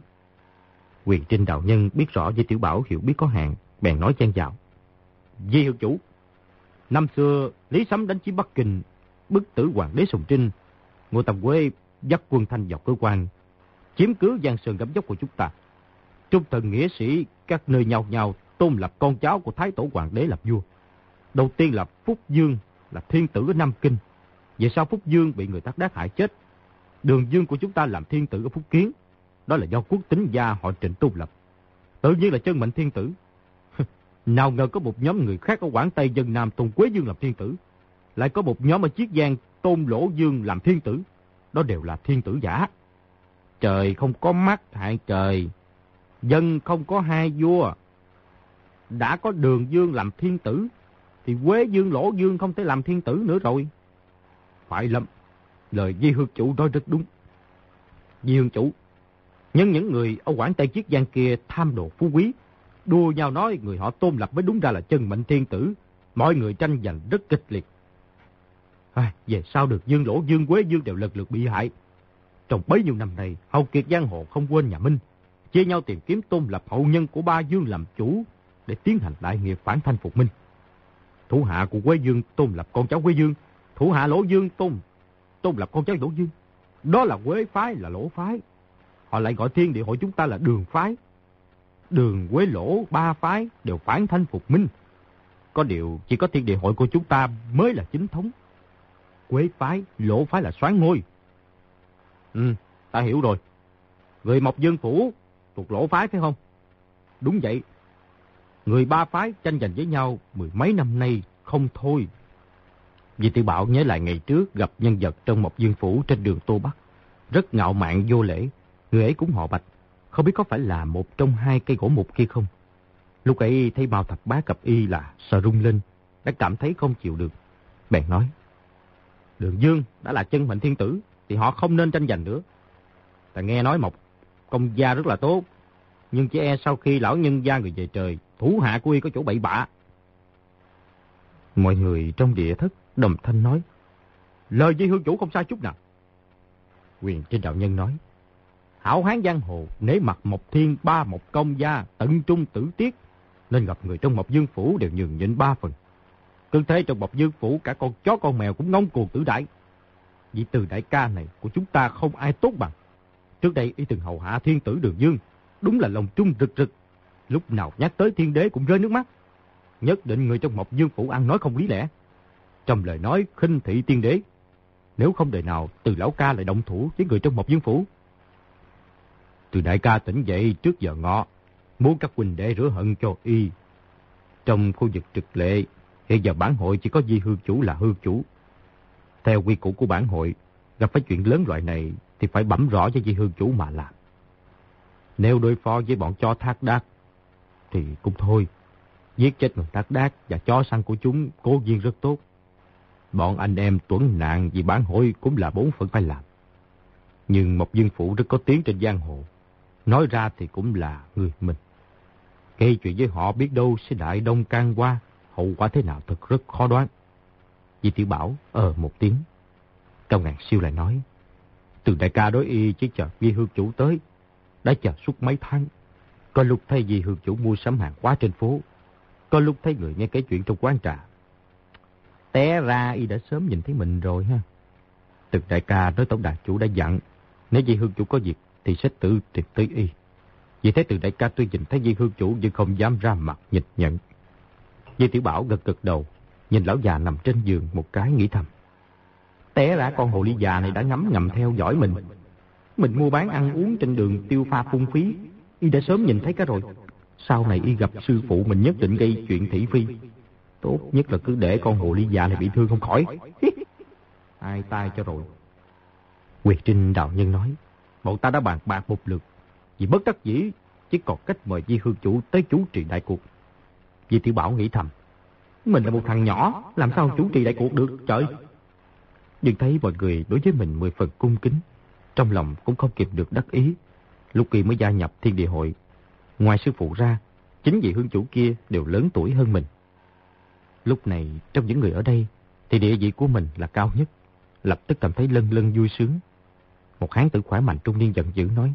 Quyền trinh đạo nhân biết rõ với tiểu bảo hiểu biết có hạn, bèn nói chen vào. Di hiệu chủ, năm xưa Lý Sấm đánh chiếm Bắc Kinh, bức tử hoàng đế Sùng Trinh, Ngô Tầm Quế dắt quân thanh dọc cơ quan, chiếm cứ giang sơn gấm dốc của chúng ta. Trung thần nghĩa sĩ các nơi nhau nhau tôn lập con cháu của Thái Tổ Hoàng đế lập vua. Đầu tiên là Phúc Dương, là thiên tử ở Nam Kinh. Về sau Phúc Dương bị người tác đát hại chết. Đường Dương của chúng ta làm thiên tử ở Phúc Kiến. Đó là do quốc tính gia họ trịnh tôn lập. Tự nhiên là chân mệnh thiên tử. Nào ngờ có một nhóm người khác ở Quảng Tây dân Nam tôn Quế Dương làm thiên tử. Lại có một nhóm ở Chiết Giang tôn Lỗ Dương làm thiên tử. Đó đều là thiên tử giả trời không có mắt hại trời. Dân không có hai vua. Đã có đường dương làm thiên tử, thì Quế Dương Lỗ Dương không thể làm thiên tử nữa rồi. Phải lắm, lời Di Hương Chủ nói rất đúng. Di Hương Chủ, nhưng những người ở Quảng Tây Chiết Giang kia tham đồ phú quý, đua nhau nói người họ tôn lập mới đúng ra là chân mệnh thiên tử. Mọi người tranh giành rất kịch liệt. À, về sau được Dương Lỗ Dương Quế Dương đều lần lượt bị hại. Trong bấy nhiêu năm này, hậu kiệt giang hồ không quên nhà Minh, chia nhau tìm kiếm tôn lập hậu nhân của ba Dương làm chủ để tiến hành đại nghiệp phản thanh phục minh. Thủ hạ của Quế Dương tôn lập con cháu Quế Dương, thủ hạ Lỗ Dương tôn tôn lập con cháu Lỗ Dương. Đó là Quế phái, là Lỗ phái. Họ lại gọi thiên địa hội chúng ta là đường phái. Đường Quế Lỗ ba phái đều phản thanh phục minh. Có điều chỉ có thiên địa hội của chúng ta mới là chính thống. Quế phái, Lỗ phái là soán ngôi. Ừ, ta hiểu rồi. Người Mộc Dương Phủ thuộc lỗ phái phải không? Đúng vậy. Người ba phái tranh giành với nhau mười mấy năm nay không thôi. Vì tự bảo nhớ lại ngày trước gặp nhân vật trong một Dương Phủ trên đường Tô Bắc. Rất ngạo mạn vô lễ. Người ấy cũng họ bạch. Không biết có phải là một trong hai cây gỗ mục kia không? Lúc ấy thấy bao thập bá cập y là sợ rung lên. Đã cảm thấy không chịu được. Bèn nói. Đường Dương đã là chân mệnh thiên tử thì họ không nên tranh giành nữa. Ta nghe nói một công gia rất là tốt, nhưng chỉ e sau khi lão nhân gia người về trời, thủ hạ của y có chỗ bậy bạ. Mọi người trong địa thất đồng thanh nói, lời dây hương chủ không sai chút nào. Quyền trên đạo nhân nói. Hảo hán giang hồ, nể mặt một thiên ba một công gia, tận trung tử tiết. Nên gặp người trong một dương phủ đều nhường nhịn ba phần. Cứ thế trong mộc dương phủ cả con chó con mèo cũng ngông cuồng tử đại. Vì từ đại ca này của chúng ta không ai tốt bằng. Trước đây y từng hầu hạ thiên tử đường dương, đúng là lòng trung rực rực. Lúc nào nhắc tới thiên đế cũng rơi nước mắt. Nhất định người trong mộc dương phủ ăn nói không lý lẽ. Trong lời nói khinh thị tiên đế. Nếu không đời nào từ lão ca lại động thủ với người trong mộc dương phủ. Từ đại ca tỉnh dậy trước giờ ngọ, muốn các huynh đệ rửa hận cho y. Trong khu vực trực lệ, hiện giờ bản hội chỉ có di hương chủ là hương chủ. Theo quy củ của bản hội, gặp phải chuyện lớn loại này thì phải bẩm rõ cho di hương chủ mà làm. Nếu đối phó với bọn cho thác đác, thì cũng thôi. Giết chết người thác đác và chó săn của chúng cố nhiên rất tốt. Bọn anh em tuấn nạn vì bán hối cũng là bốn phận phải làm. Nhưng một dương phủ rất có tiếng trên giang hồ. Nói ra thì cũng là người mình. Gây chuyện với họ biết đâu sẽ đại đông can qua, hậu quả thế nào thật rất khó đoán. Di tiểu bảo ờ một tiếng. Cao ngàn siêu lại nói. Từ đại ca đối y chỉ chờ vi hương chủ tới. Đã chờ suốt mấy tháng. Có lúc thấy vì hương chủ mua sắm hàng hóa trên phố. Có lúc thấy người nghe kể chuyện trong quán trà. Té ra y đã sớm nhìn thấy mình rồi ha. Từ đại ca nói tổng đại chủ đã dặn. Nếu vì hương chủ có việc thì sẽ tự tìm tới y. Vì thế từ đại ca tuy nhìn thấy Di Hương Chủ nhưng không dám ra mặt nhịch nhận. Di Tiểu Bảo gật gật đầu, nhìn lão già nằm trên giường một cái nghĩ thầm. Té ra con hồ ly già này đã ngắm ngầm theo dõi mình. Mình mua bán ăn uống trên đường tiêu pha phung phí, y đã sớm nhìn thấy cả rồi. Sau này y gặp sư phụ mình nhất định gây chuyện thị phi. Tốt nhất là cứ để con hồ ly già này bị thương không khỏi. Ai tai cho rồi. Quyệt Trinh đạo nhân nói, bọn ta đã bàn bạc một lượt. Vì bất đắc dĩ, chỉ còn cách mời Di Hương Chủ tới chủ trì đại cuộc. Di Tiểu Bảo nghĩ thầm, mình là một thằng nhỏ, làm sao chủ trì đại cuộc được, trời. Nhưng thấy mọi người đối với mình mười phần cung kính, trong lòng cũng không kịp được đắc ý. Lúc kỳ mới gia nhập thiên địa hội, ngoài sư phụ ra, chính vị hương chủ kia đều lớn tuổi hơn mình. Lúc này, trong những người ở đây, thì địa vị của mình là cao nhất. Lập tức cảm thấy lân lân vui sướng. Một hán tử khỏe mạnh trung niên giận dữ nói.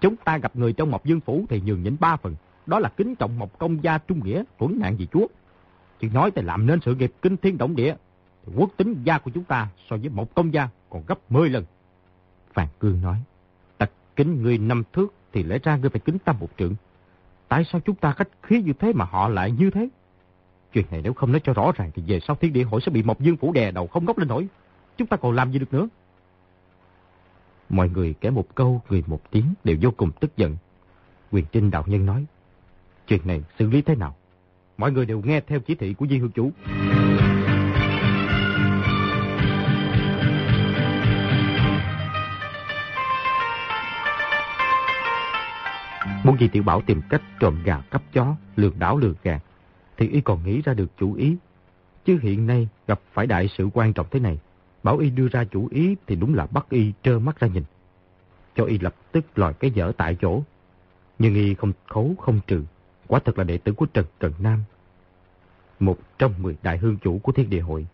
Chúng ta gặp người trong một dương phủ thì nhường nhịn ba phần. Đó là kính trọng một công gia trung nghĩa, tuấn nạn vị chúa. Chứ nói thì làm nên sự nghiệp kinh thiên động địa. Thì quốc tính gia của chúng ta so với một công gia còn gấp 10 lần. Phàn Cương nói. Kính người năm thước thì lẽ ra ngươi phải kính ta một trượng. Tại sao chúng ta khách khí như thế mà họ lại như thế? Chuyện này nếu không nói cho rõ ràng thì về sau thiên địa hội sẽ bị một dương phủ đè đầu không ngóc lên nổi. Chúng ta còn làm gì được nữa? Mọi người kể một câu, người một tiếng đều vô cùng tức giận. Quyền Trinh đạo nhân nói, chuyện này xử lý thế nào? Mọi người đều nghe theo chỉ thị của Di Hương Chủ. Muốn gì Tiểu Bảo tìm cách trộm gà cắp chó, lường đảo lường gạt thì y còn nghĩ ra được chủ ý. Chứ hiện nay gặp phải đại sự quan trọng thế này, Bảo y đưa ra chủ ý thì đúng là bắt y trơ mắt ra nhìn. Cho y lập tức lòi cái dở tại chỗ. Nhưng y không khấu không trừ. Quả thật là đệ tử của Trần Trần Nam. Một trong mười đại hương chủ của thiên địa hội.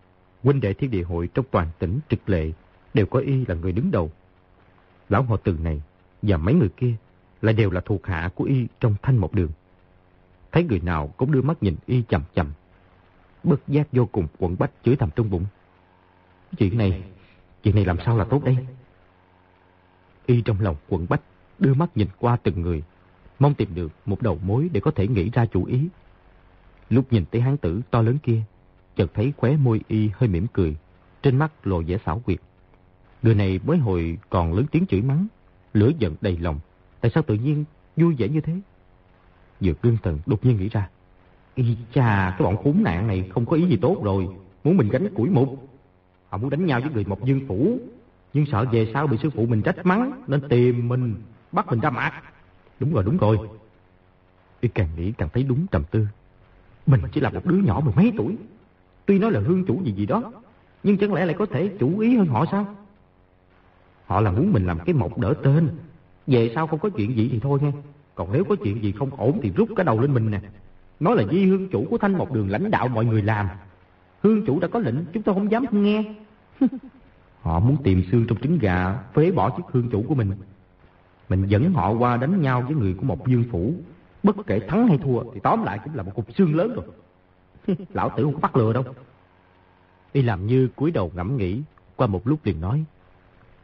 Huynh đệ thiên địa hội trong toàn tỉnh trực lệ đều có y là người đứng đầu. Lão họ từ này và mấy người kia là đều là thuộc hạ của y trong thanh một đường. Thấy người nào cũng đưa mắt nhìn y chầm chầm. Bất giác vô cùng quẩn bách chửi thầm trong bụng. Chuyện này, chuyện này làm sao là tốt đây? Y trong lòng quận bách, đưa mắt nhìn qua từng người, mong tìm được một đầu mối để có thể nghĩ ra chủ ý. Lúc nhìn thấy hán tử to lớn kia, chợt thấy khóe môi y hơi mỉm cười, trên mắt lộ vẻ xảo quyệt. Người này mới hồi còn lớn tiếng chửi mắng, lửa giận đầy lòng. Tại sao tự nhiên vui vẻ như thế? Dược Lương thần đột nhiên nghĩ ra. Ý cha, cái bọn khốn nạn này không có ý gì tốt rồi, muốn mình gánh củi mục. Họ muốn đánh nhau với người một dương phủ. Nhưng sợ về sau bị sư phụ mình trách mắng Nên tìm mình Bắt mình ra mặt. Đúng rồi đúng rồi. Y càng nghĩ càng thấy đúng trầm tư. Mình chỉ là một đứa nhỏ mười mấy tuổi. Tuy nói là hương chủ gì gì đó Nhưng chẳng lẽ lại có thể chủ ý hơn họ sao? Họ là muốn mình làm cái mộc đỡ tên về sau không có chuyện gì thì thôi nghe Còn nếu có chuyện gì không ổn thì rút cái đầu lên mình nè Nói là di hương chủ của thanh một đường lãnh đạo mọi người làm Hương chủ đã có lệnh chúng tôi không dám không nghe Họ muốn tìm xương trong trứng gà, phế bỏ chiếc hương chủ của mình. Mình dẫn họ qua đánh nhau với người của một dương phủ. Bất kể thắng hay thua thì tóm lại cũng là một cục xương lớn rồi. Lão tử không có bắt lừa đâu. Y làm như cúi đầu ngẫm nghĩ, qua một lúc liền nói.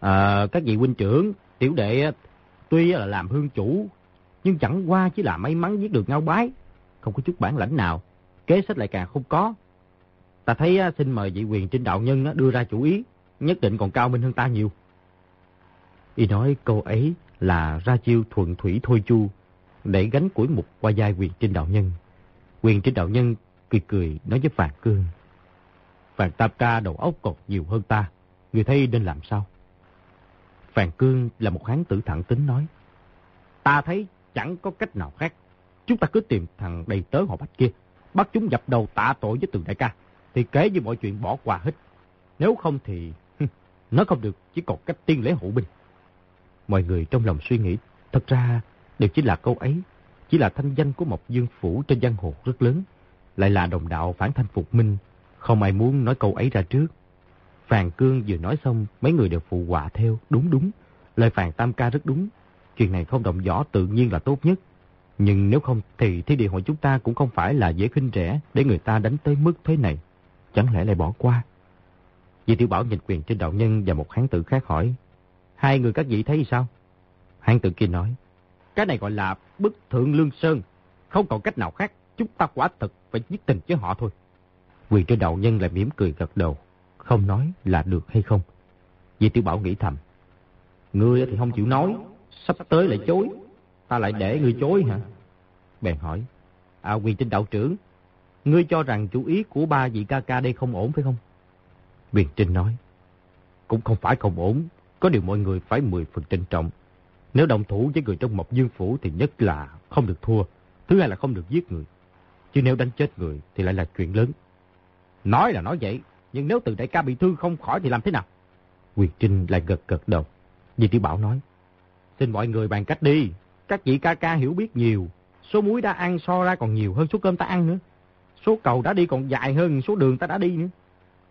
À, các vị huynh trưởng, tiểu đệ tuy là làm hương chủ, nhưng chẳng qua chỉ là may mắn giết được ngao bái. Không có chút bản lãnh nào, kế sách lại càng không có. Ta thấy à, xin mời vị quyền trên đạo nhân à, đưa ra chủ ý, nhất định còn cao minh hơn ta nhiều. Y nói câu ấy là ra chiêu thuận thủy thôi chu, để gánh củi mục qua vai quyền trên đạo nhân. Quyền trên đạo nhân cười cười nói với Phàn Cương. Phàn Tam Ca đầu óc còn nhiều hơn ta, người thấy nên làm sao? Phàn Cương là một hán tử thẳng tính nói. Ta thấy chẳng có cách nào khác. Chúng ta cứ tìm thằng đầy tớ họ bách kia, bắt chúng dập đầu tạ tội với từng đại ca, thì kể như mọi chuyện bỏ qua hết. Nếu không thì nó không được, chỉ còn cách tiên lễ hộ binh. Mọi người trong lòng suy nghĩ, thật ra đều chỉ là câu ấy, chỉ là thanh danh của một dương phủ trên giang hồ rất lớn, lại là đồng đạo phản thanh phục minh, không ai muốn nói câu ấy ra trước. Phàn Cương vừa nói xong, mấy người đều phụ họa theo, đúng đúng, lời Phàn Tam Ca rất đúng, chuyện này không động võ tự nhiên là tốt nhất. Nhưng nếu không thì thi địa hội chúng ta cũng không phải là dễ khinh rẻ để người ta đánh tới mức thế này. Chẳng lẽ lại bỏ qua? Di Tiểu Bảo nhìn quyền trên đạo nhân và một hán tử khác hỏi. Hai người các vị thấy sao? Hán tử kia nói. Cái này gọi là bức thượng lương sơn. Không còn cách nào khác. Chúng ta quả thực phải giết tình với họ thôi. Quyền trên đạo nhân lại mỉm cười gật đầu. Không nói là được hay không. Di Tiểu Bảo nghĩ thầm. Ngươi thì không chịu nói. Sắp tới lại chối. Ta lại để ngươi chối hả? Bèn hỏi. À quyền Trinh đạo trưởng. Ngươi cho rằng chủ ý của ba vị ca ca đây không ổn phải không? Quyền Trinh nói. Cũng không phải không ổn. Có điều mọi người phải mười phần trân trọng. Nếu đồng thủ với người trong một dương phủ thì nhất là không được thua. Thứ hai là không được giết người. Chứ nếu đánh chết người thì lại là chuyện lớn. Nói là nói vậy. Nhưng nếu từ đại ca bị thương không khỏi thì làm thế nào? Quyền Trinh lại gật gật đầu. Di Tiểu Bảo nói. Xin mọi người bàn cách đi. Các vị ca ca hiểu biết nhiều. Số muối đã ăn so ra còn nhiều hơn số cơm ta ăn nữa. Số cầu đã đi còn dài hơn số đường ta đã đi nữa.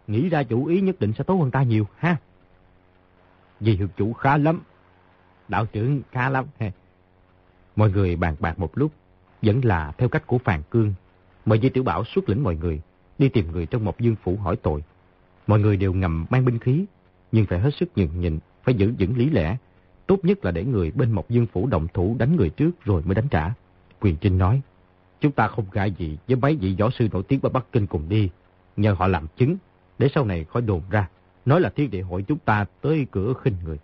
Nghĩ ra chủ ý nhất định sẽ tốt hơn ta nhiều, ha? Vì hiệu chủ khá lắm. Đạo trưởng khá lắm. Mọi người bàn bạc một lúc, vẫn là theo cách của Phàn Cương. Mời Di Tiểu Bảo xuất lĩnh mọi người, đi tìm người trong một dương phủ hỏi tội. Mọi người đều ngầm mang binh khí, nhưng phải hết sức nhường nhịn, phải giữ vững lý lẽ. Tốt nhất là để người bên một dương phủ đồng thủ đánh người trước rồi mới đánh trả. Quyền Trinh nói, chúng ta không ngại gì với mấy vị võ sư nổi tiếng ở Bắc Kinh cùng đi, nhờ họ làm chứng, để sau này khỏi đồn ra. Nói là thiên địa hội chúng ta tới cửa khinh người.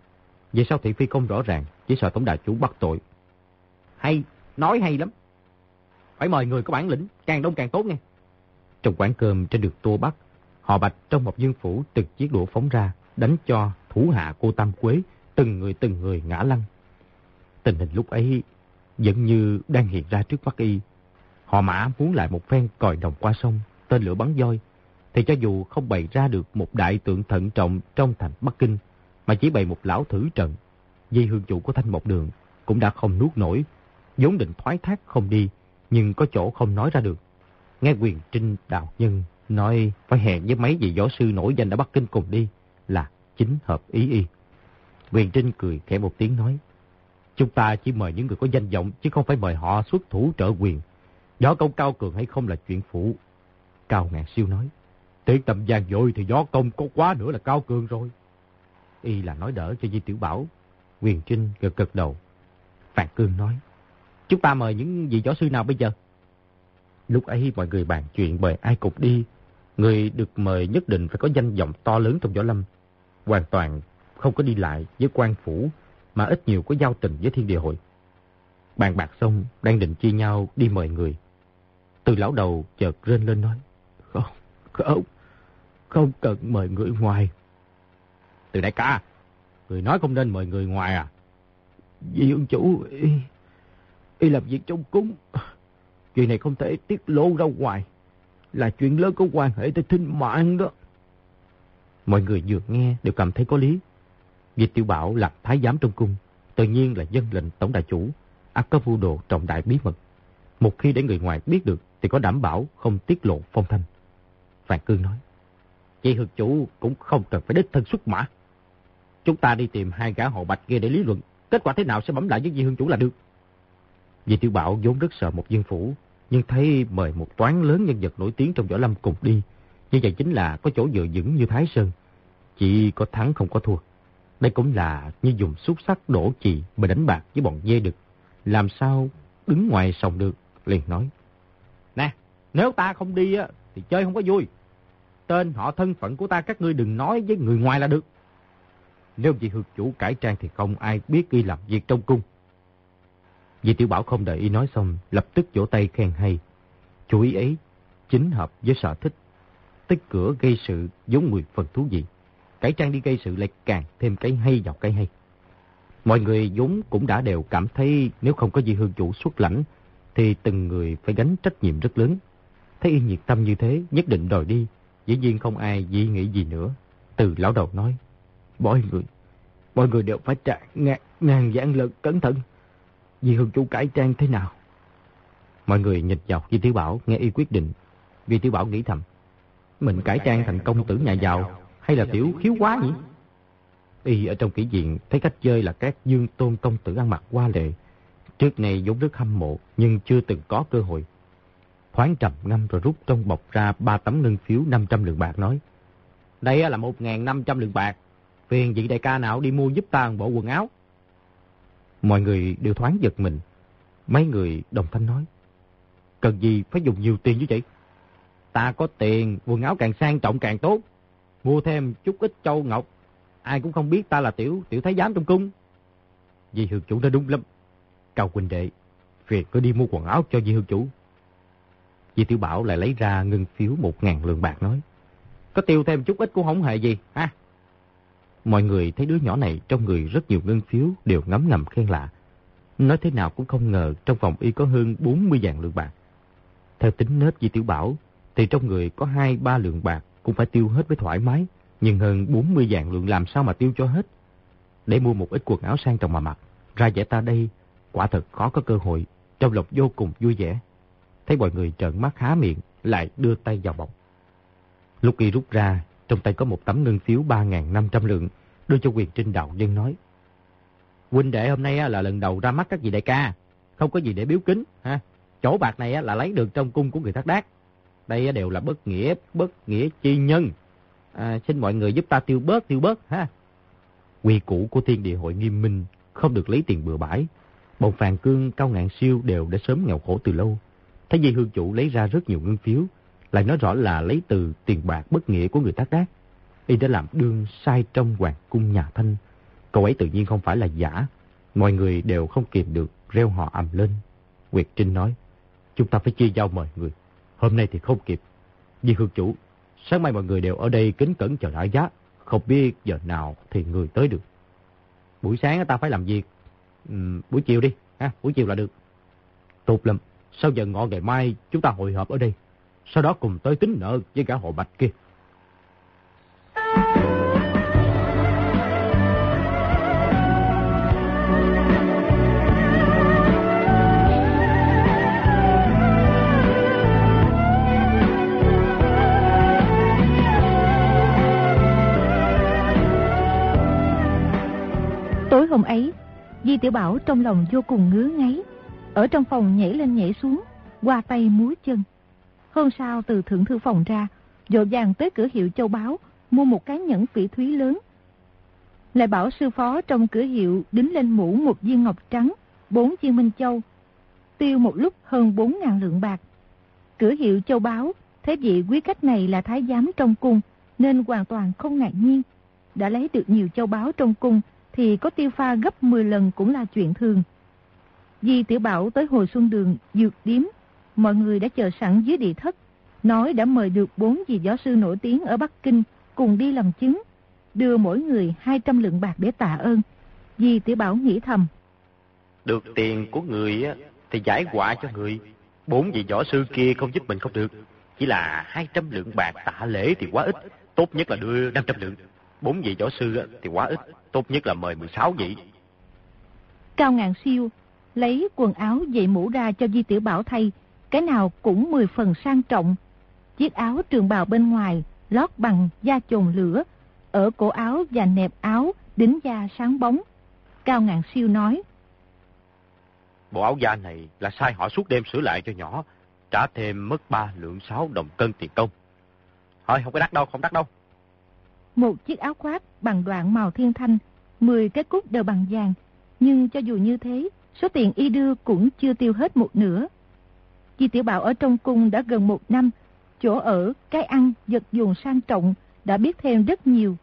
Vậy sao thị phi không rõ ràng, chỉ sợ tổng đại chủ bắt tội. Hay, nói hay lắm. Phải mời người có bản lĩnh, càng đông càng tốt nghe. Trong quán cơm trên được tô bắt, họ bạch trong một dương phủ từng chiếc đũa phóng ra, đánh cho thủ hạ cô Tam Quế, từng người từng người ngã lăn. Tình hình lúc ấy vẫn như đang hiện ra trước mắt y. Họ mã muốn lại một phen còi đồng qua sông, tên lửa bắn voi, thì cho dù không bày ra được một đại tượng thận trọng trong thành Bắc Kinh, mà chỉ bày một lão thử trận, dây hương chủ của thanh một đường cũng đã không nuốt nổi, vốn định thoái thác không đi, nhưng có chỗ không nói ra được. Nghe quyền trinh đạo nhân nói phải hẹn với mấy vị võ sư nổi danh ở Bắc Kinh cùng đi là chính hợp ý y. Quyền trinh cười khẽ một tiếng nói, chúng ta chỉ mời những người có danh vọng chứ không phải mời họ xuất thủ trợ quyền. Võ công cao cường hay không là chuyện phụ. Cao Ngạn Siêu nói, Tiếng tầm giang dội thì gió công có quá nữa là cao cường rồi. Y là nói đỡ cho Di Tiểu Bảo. Quyền Trinh gật gật đầu. Phạn Cương nói. Chúng ta mời những vị giáo sư nào bây giờ? Lúc ấy mọi người bàn chuyện mời ai cục đi. Người được mời nhất định phải có danh vọng to lớn trong võ lâm. Hoàn toàn không có đi lại với quan phủ mà ít nhiều có giao tình với thiên địa hội. Bàn bạc xong đang định chia nhau đi mời người. Từ lão đầu chợt rên lên nói. Không, không, không cần mời người ngoài. Từ đại ca, người nói không nên mời người ngoài à? Vì ông chủ, y, y làm việc trong cúng. Chuyện này không thể tiết lộ ra ngoài. Là chuyện lớn có quan hệ tới thinh mạng đó. Mọi người vừa nghe đều cảm thấy có lý. Dịch tiểu bảo là thái giám trong cung. Tự nhiên là dân lệnh tổng đại chủ. ác có vu đồ trọng đại bí mật. Một khi để người ngoài biết được thì có đảm bảo không tiết lộ phong thanh. Phạm Cương nói. Chị hực Chủ cũng không cần phải đích thân xuất mã. Chúng ta đi tìm hai gã hộ bạch kia để lý luận. Kết quả thế nào sẽ bấm lại với Di Hương Chủ là được. Di Tiểu Bảo vốn rất sợ một viên phủ, nhưng thấy mời một toán lớn nhân vật nổi tiếng trong võ lâm cùng đi. Như vậy chính là có chỗ dựa vững như Thái Sơn. Chỉ có thắng không có thua. Đây cũng là như dùng xúc sắc đổ chì mà đánh bạc với bọn dê đực. Làm sao đứng ngoài sòng được, liền nói. Nè, nếu ta không đi á, thì chơi không có vui. Tên họ thân phận của ta các ngươi đừng nói với người ngoài là được. Nếu vị hược chủ cải trang thì không ai biết y làm việc trong cung. Vì tiểu bảo không đợi y nói xong, lập tức vỗ tay khen hay. Chú ý ấy, chính hợp với sở thích. Tích cửa gây sự giống mười phần thú vị. Cải trang đi gây sự lại càng thêm cái hay vào cái hay. Mọi người vốn cũng đã đều cảm thấy nếu không có gì hương chủ xuất lãnh, thì từng người phải gánh trách nhiệm rất lớn. Thấy y nhiệt tâm như thế, nhất định đòi đi. Dĩ nhiên không ai dị nghĩ gì nữa. Từ lão đầu nói, mọi người, mọi người đều phải trả ngàn, ngàn giãn lực cẩn thận. Vì hương chú cải trang thế nào? Mọi người nhìn dọc Di Tiểu Bảo nghe y quyết định. Di Tiểu Bảo nghĩ thầm, mình cải trang thành công tử nhà giàu hay là tiểu khiếu quá nhỉ? Y ở trong kỷ diện thấy cách chơi là các dương tôn công tử ăn mặc qua lệ. Trước này vốn rất hâm mộ nhưng chưa từng có cơ hội. Khoáng trầm ngâm rồi rút trong bọc ra ba tấm ngân phiếu 500 lượng bạc nói. Đây là 1.500 lượng bạc. Phiền vị đại ca nào đi mua giúp ta một bộ quần áo. Mọi người đều thoáng giật mình. Mấy người đồng thanh nói. Cần gì phải dùng nhiều tiền như vậy? Ta có tiền, quần áo càng sang trọng càng tốt. Mua thêm chút ít châu ngọc. Ai cũng không biết ta là tiểu tiểu thái giám trong cung. Dì hương chủ đã đúng lắm. Cao huynh đệ, việc có đi mua quần áo cho dì hương chủ. Dì tiểu bảo lại lấy ra ngân phiếu một ngàn lượng bạc nói. Có tiêu thêm chút ít cũng không hề gì, ha? Mọi người thấy đứa nhỏ này trong người rất nhiều ngân phiếu đều ngấm ngầm khen lạ. Nói thế nào cũng không ngờ trong phòng y có hơn 40 vạn lượng bạc. Theo tính nết Di Tiểu Bảo, thì trong người có 2-3 lượng bạc cũng phải tiêu hết với thoải mái. Nhưng hơn 40 vạn lượng làm sao mà tiêu cho hết. Để mua một ít quần áo sang trọng mà mặc, ra vẻ ta đây, quả thật khó có cơ hội, trong lòng vô cùng vui vẻ. Thấy mọi người trợn mắt há miệng, lại đưa tay vào bọc. Lúc y rút ra, trong tay có một tấm ngân phiếu 3.500 lượng, đưa cho quyền trinh đạo dân nói. Huynh đệ hôm nay là lần đầu ra mắt các vị đại ca, không có gì để biếu kính. ha. Chỗ bạc này là lấy được trong cung của người thác đác. Đây đều là bất nghĩa, bất nghĩa chi nhân. À, xin mọi người giúp ta tiêu bớt, tiêu bớt. ha. Quy củ của thiên địa hội nghiêm minh, không được lấy tiền bừa bãi. Bọn phàn cương, cao ngạn siêu đều đã sớm nghèo khổ từ lâu. Thấy gì hương chủ lấy ra rất nhiều ngân phiếu, lại nói rõ là lấy từ tiền bạc bất nghĩa của người tác đác. Y đã làm đương sai trong hoàng cung nhà thanh. Cậu ấy tự nhiên không phải là giả. Mọi người đều không kìm được, reo họ ầm lên. Nguyệt Trinh nói, chúng ta phải chia giao mời người. Hôm nay thì không kịp. Di hương chủ, sáng mai mọi người đều ở đây kính cẩn chờ đã giá. Không biết giờ nào thì người tới được. Buổi sáng ta phải làm việc. Ừ, buổi chiều đi, ha, buổi chiều là được. Tốt lắm, sau giờ ngọ ngày mai chúng ta hội họp ở đây sau đó cùng tới tính nợ với cả hộ bạch kia. Tối hôm ấy, Di Tiểu Bảo trong lòng vô cùng ngứa ngáy. Ở trong phòng nhảy lên nhảy xuống, qua tay múa chân. Hôm sau từ thượng thư phòng ra, dội vàng tới cửa hiệu châu báo mua một cái nhẫn phỉ thúy lớn. Lại bảo sư phó trong cửa hiệu đính lên mũ một viên ngọc trắng, bốn viên minh châu, tiêu một lúc hơn bốn ngàn lượng bạc. Cửa hiệu châu báo thế vị quý khách này là thái giám trong cung, nên hoàn toàn không ngạc nhiên. Đã lấy được nhiều châu báo trong cung, thì có tiêu pha gấp 10 lần cũng là chuyện thường. Di tiểu bảo tới hồi xuân đường, dược điếm, mọi người đã chờ sẵn dưới địa thất, nói đã mời được bốn vị giáo sư nổi tiếng ở Bắc Kinh cùng đi làm chứng, đưa mỗi người 200 lượng bạc để tạ ơn. Di Tiểu Bảo nghĩ thầm. Được tiền của người thì giải quả cho người. Bốn vị võ sư kia không giúp mình không được. Chỉ là 200 lượng bạc tạ lễ thì quá ít. Tốt nhất là đưa 500 lượng. Bốn vị võ sư thì quá ít. Tốt nhất là mời 16 vị. Cao ngàn siêu lấy quần áo dậy mũ ra cho Di Tiểu Bảo thay cái nào cũng mười phần sang trọng. Chiếc áo trường bào bên ngoài lót bằng da chồn lửa, ở cổ áo và nẹp áo đính da sáng bóng. Cao Ngạn Siêu nói. Bộ áo da này là sai họ suốt đêm sửa lại cho nhỏ, trả thêm mất 3 lượng 6 đồng cân tiền công. Thôi không có đắt đâu, không đắt đâu. Một chiếc áo khoác bằng đoạn màu thiên thanh, 10 cái cúc đều bằng vàng, nhưng cho dù như thế, số tiền y đưa cũng chưa tiêu hết một nửa. Di Tiểu Bảo ở trong cung đã gần một năm, chỗ ở, cái ăn, vật dùng sang trọng đã biết thêm rất nhiều.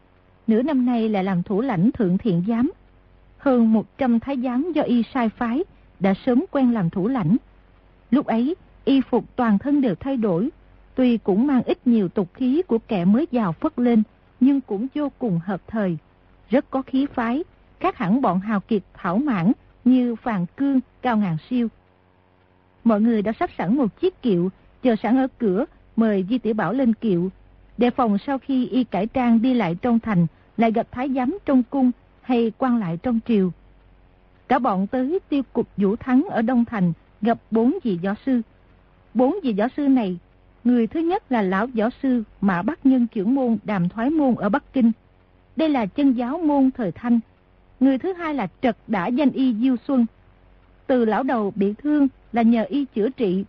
Nửa năm nay là làm thủ lãnh thượng thiện giám. Hơn 100 thái giám do y sai phái đã sớm quen làm thủ lãnh. Lúc ấy, y phục toàn thân đều thay đổi, tuy cũng mang ít nhiều tục khí của kẻ mới giàu phất lên, nhưng cũng vô cùng hợp thời. Rất có khí phái, khác hẳn bọn hào kiệt thảo mãn như Phàn Cương, Cao Ngàn Siêu. Mọi người đã sắp sẵn một chiếc kiệu, chờ sẵn ở cửa, mời Di Tiểu Bảo lên kiệu. Đề phòng sau khi y cải trang đi lại trong thành, lại gặp thái giám trong cung hay quan lại trong triều. Cả bọn tới tiêu cục Vũ Thắng ở Đông Thành, gặp bốn vị võ sư. Bốn vị võ sư này, người thứ nhất là lão võ sư Mã Bắc Nhân trưởng môn Đàm Thoái Môn ở Bắc Kinh. Đây là chân giáo môn thời Thanh. Người thứ hai là trật đã danh y Diêu Xuân. Từ lão đầu bị thương là nhờ y chữa trị.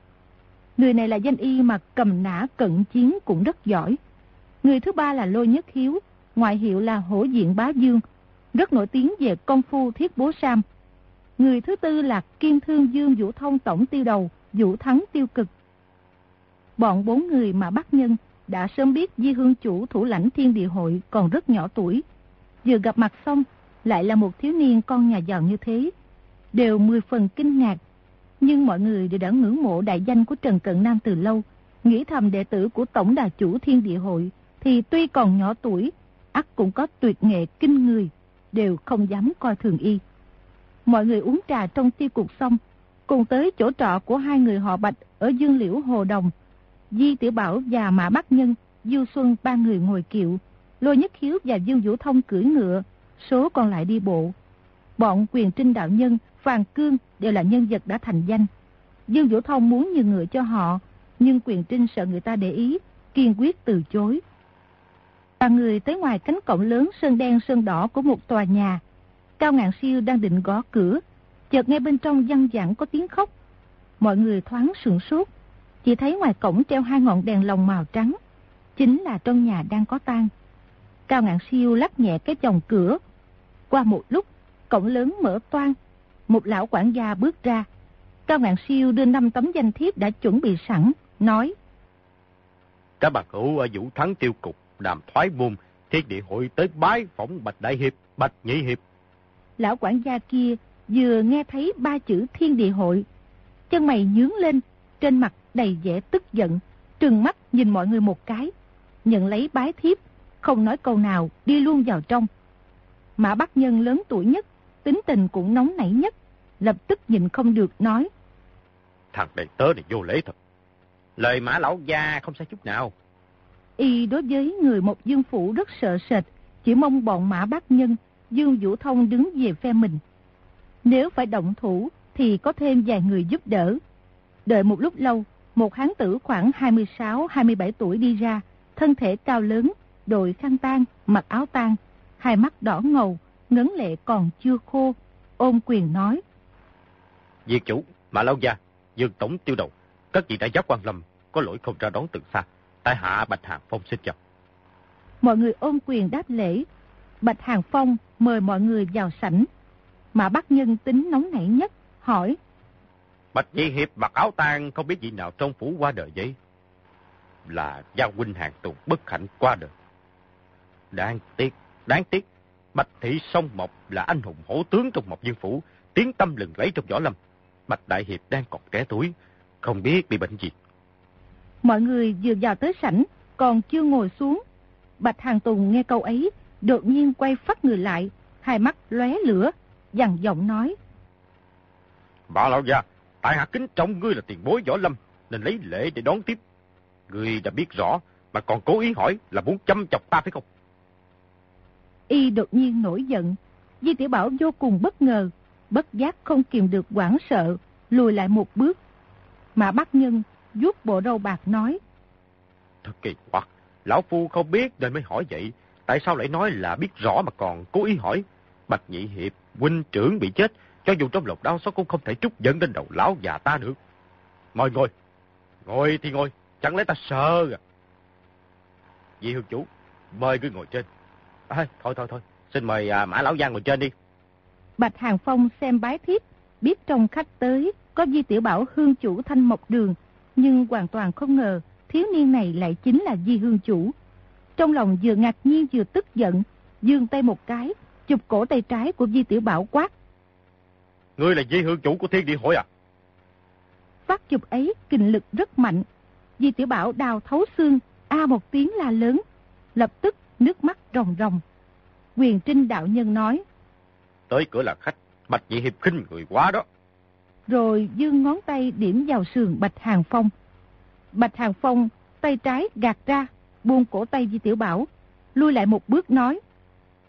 Người này là danh y mà cầm nã cận chiến cũng rất giỏi. Người thứ ba là Lôi Nhất Hiếu, ngoại hiệu là Hổ Diện Bá Dương, rất nổi tiếng về công phu thiết bố Sam. Người thứ tư là Kim Thương Dương Vũ Thông Tổng Tiêu Đầu, Vũ Thắng Tiêu Cực. Bọn bốn người mà bắt nhân đã sớm biết Di Hương Chủ thủ lãnh thiên địa hội còn rất nhỏ tuổi. Vừa gặp mặt xong, lại là một thiếu niên con nhà giàu như thế. Đều mười phần kinh ngạc. Nhưng mọi người đều đã ngưỡng mộ đại danh của Trần Cận Nam từ lâu. Nghĩ thầm đệ tử của Tổng Đà Chủ Thiên Địa Hội thì tuy còn nhỏ tuổi, ắt cũng có tuyệt nghệ kinh người, đều không dám coi thường y. Mọi người uống trà trong tiêu cục xong, cùng tới chỗ trọ của hai người họ Bạch ở Dương Liễu Hồ Đồng. Di Tiểu Bảo và Mã Bắc Nhân, Du Xuân ba người ngồi kiệu, Lôi Nhất Hiếu và Dương Vũ Thông cưỡi ngựa, số còn lại đi bộ. Bọn quyền trinh đạo nhân, Phàn Cương đều là nhân vật đã thành danh. Dương Vũ Thông muốn nhường người cho họ, nhưng quyền trinh sợ người ta để ý, kiên quyết từ chối. Ba người tới ngoài cánh cổng lớn sơn đen sơn đỏ của một tòa nhà. Cao ngạn siêu đang định gõ cửa, chợt nghe bên trong văng vẳng có tiếng khóc. Mọi người thoáng sượng sốt, chỉ thấy ngoài cổng treo hai ngọn đèn lồng màu trắng. Chính là trong nhà đang có tang. Cao ngạn siêu lắc nhẹ cái chồng cửa. Qua một lúc, cổng lớn mở toan. Một lão quản gia bước ra. Cao ngạn siêu đưa năm tấm danh thiếp đã chuẩn bị sẵn, nói. Các bà hữu ở Vũ Thắng tiêu cục đàm thoái môn, thiết địa hội tới bái phỏng Bạch Đại Hiệp, Bạch Nhị Hiệp. Lão quản gia kia vừa nghe thấy ba chữ thiên địa hội, chân mày nhướng lên, trên mặt đầy vẻ tức giận, trừng mắt nhìn mọi người một cái, nhận lấy bái thiếp, không nói câu nào, đi luôn vào trong. Mã Bắc Nhân lớn tuổi nhất, tính tình cũng nóng nảy nhất, lập tức nhìn không được nói. Thằng đầy tớ này vô lễ thật. Lời mã lão gia không sai chút nào. Y đối với người một dương phủ rất sợ sệt, chỉ mong bọn mã bác nhân, Dương Vũ Thông đứng về phe mình. Nếu phải động thủ thì có thêm vài người giúp đỡ. Đợi một lúc lâu, một hán tử khoảng 26-27 tuổi đi ra, thân thể cao lớn, đội khăn tang, mặc áo tang, hai mắt đỏ ngầu, ngấn lệ còn chưa khô, ôm quyền nói. Diệt chủ, Mã Lão Gia, Dương Tổng tiêu đầu, các vị đã giáp quan lâm, có lỗi không ra đón từ xa. Tại hạ Bạch Hàng Phong xin chào. Mọi người ôm quyền đáp lễ. Bạch Hàng Phong mời mọi người vào sảnh. Mà bác nhân tính nóng nảy nhất, hỏi. Bạch Di Hiệp mặc áo tang không biết gì nào trong phủ qua đời vậy? Là gia huynh hàng tùng bất hạnh qua đời. Đáng tiếc, đáng tiếc. Bạch Thị Sông Mộc là anh hùng hổ tướng trong Mộc Dương Phủ, tiếng tâm lừng lấy trong võ lâm. Bạch Đại Hiệp đang còn trẻ tuổi, không biết bị bệnh gì. Mọi người vừa vào tới sảnh, còn chưa ngồi xuống. Bạch Hàng Tùng nghe câu ấy, đột nhiên quay phát người lại, hai mắt lóe lửa, dằn giọng nói. Bà lão gia, tại hạ kính trọng ngươi là tiền bối võ lâm, nên lấy lễ để đón tiếp. Ngươi đã biết rõ, mà còn cố ý hỏi là muốn chăm chọc ta phải không? Y đột nhiên nổi giận, Di Tiểu Bảo vô cùng bất ngờ, bất giác không kiềm được quảng sợ, lùi lại một bước. Mà bác nhân vuốt bộ râu bạc nói. Thật kỳ quặc, lão phu không biết nên mới hỏi vậy. Tại sao lại nói là biết rõ mà còn cố ý hỏi? Bạch Nhị Hiệp, huynh trưởng bị chết, cho dù trong lòng đau sao cũng không thể trút dẫn đến đầu lão già ta được. Ngồi ngồi, ngồi thì ngồi, chẳng lẽ ta sợ à? Vị hương chủ, mời cứ ngồi trên. À, thôi thôi thôi, xin mời à, Mã Lão Giang ngồi trên đi. Bạch Hàng Phong xem bái thiếp, biết trong khách tới có Di Tiểu Bảo hương chủ thanh mộc đường, nhưng hoàn toàn không ngờ thiếu niên này lại chính là Di hương chủ. Trong lòng vừa ngạc nhiên vừa tức giận, dương tay một cái, chụp cổ tay trái của Di Tiểu Bảo quát. Ngươi là Di hương chủ của thiên địa hội à? Phát chụp ấy kinh lực rất mạnh. Di Tiểu Bảo đào thấu xương, a một tiếng la lớn, lập tức nước mắt ròng ròng. Quyền Trinh đạo nhân nói. Tới cửa là khách, Bạch Nhị Hiệp khinh người quá đó. Rồi dương ngón tay điểm vào sườn Bạch Hàng Phong. Bạch Hàng Phong tay trái gạt ra, buông cổ tay Di Tiểu Bảo, lui lại một bước nói.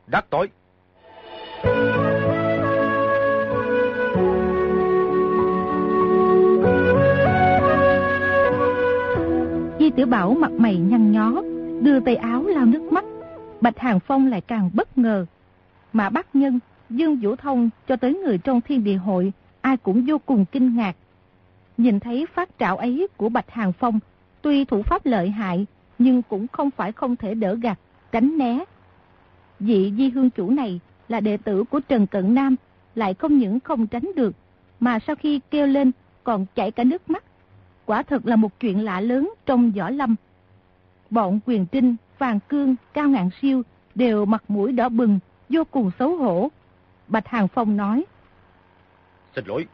Đắc tội. Di Tiểu Bảo mặt mày nhăn nhó, đưa tay áo lau nước mắt. Bạch Hàng Phong lại càng bất ngờ. Mà bác nhân, Dương Vũ Thông cho tới người trong thiên địa hội, ai cũng vô cùng kinh ngạc. Nhìn thấy phát trạo ấy của Bạch Hàng Phong, tuy thủ pháp lợi hại, nhưng cũng không phải không thể đỡ gạt, tránh né. Dị di hương chủ này là đệ tử của Trần Cận Nam, lại không những không tránh được, mà sau khi kêu lên còn chảy cả nước mắt. Quả thật là một chuyện lạ lớn trong võ lâm. Bọn quyền trinh, vàng cương, cao ngạn siêu đều mặt mũi đỏ bừng, vô cùng xấu hổ. Bạch Hàng Phong nói. Xin lỗi,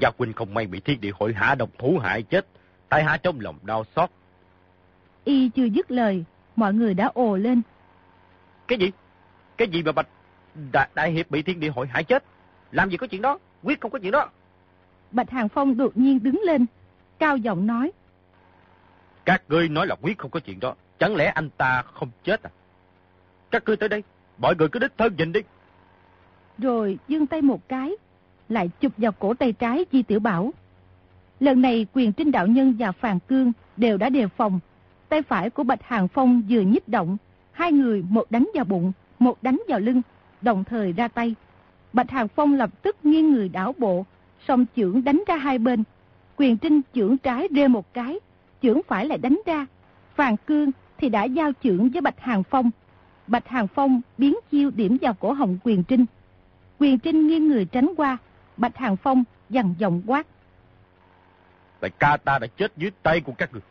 Gia Quynh không may bị thiên địa hội hạ độc thủ hại chết, tại hạ trong lòng đau xót. Y chưa dứt lời, mọi người đã ồ lên. Cái gì? Cái gì mà Bạch Đại, Đại Hiệp bị thiên địa hội hại chết? Làm gì có chuyện đó? Quyết không có chuyện đó. Bạch Hàng Phong đột nhiên đứng lên, cao giọng nói. Các ngươi nói là quyết không có chuyện đó. Chẳng lẽ anh ta không chết à? Các ngươi tới đây, mọi người cứ đích thân nhìn đi. Rồi dương tay một cái, lại chụp vào cổ tay trái Di Tiểu Bảo. Lần này quyền trinh đạo nhân và Phàn Cương đều đã đề phòng. Tay phải của Bạch Hàng Phong vừa nhích động, hai người một đánh vào bụng, một đánh vào lưng, đồng thời ra tay. Bạch Hàng Phong lập tức nghiêng người đảo bộ, song chưởng đánh ra hai bên. Quyền trinh chưởng trái rê một cái, chưởng phải lại đánh ra. Phàn Cương thì đã giao chưởng với Bạch Hàng Phong. Bạch Hàng Phong biến chiêu điểm vào cổ họng quyền trinh. Quyền trinh nghiêng người tránh qua, Bạch Hàng Phong dằn giọng quát. Tại ca ta đã chết dưới tay của các người.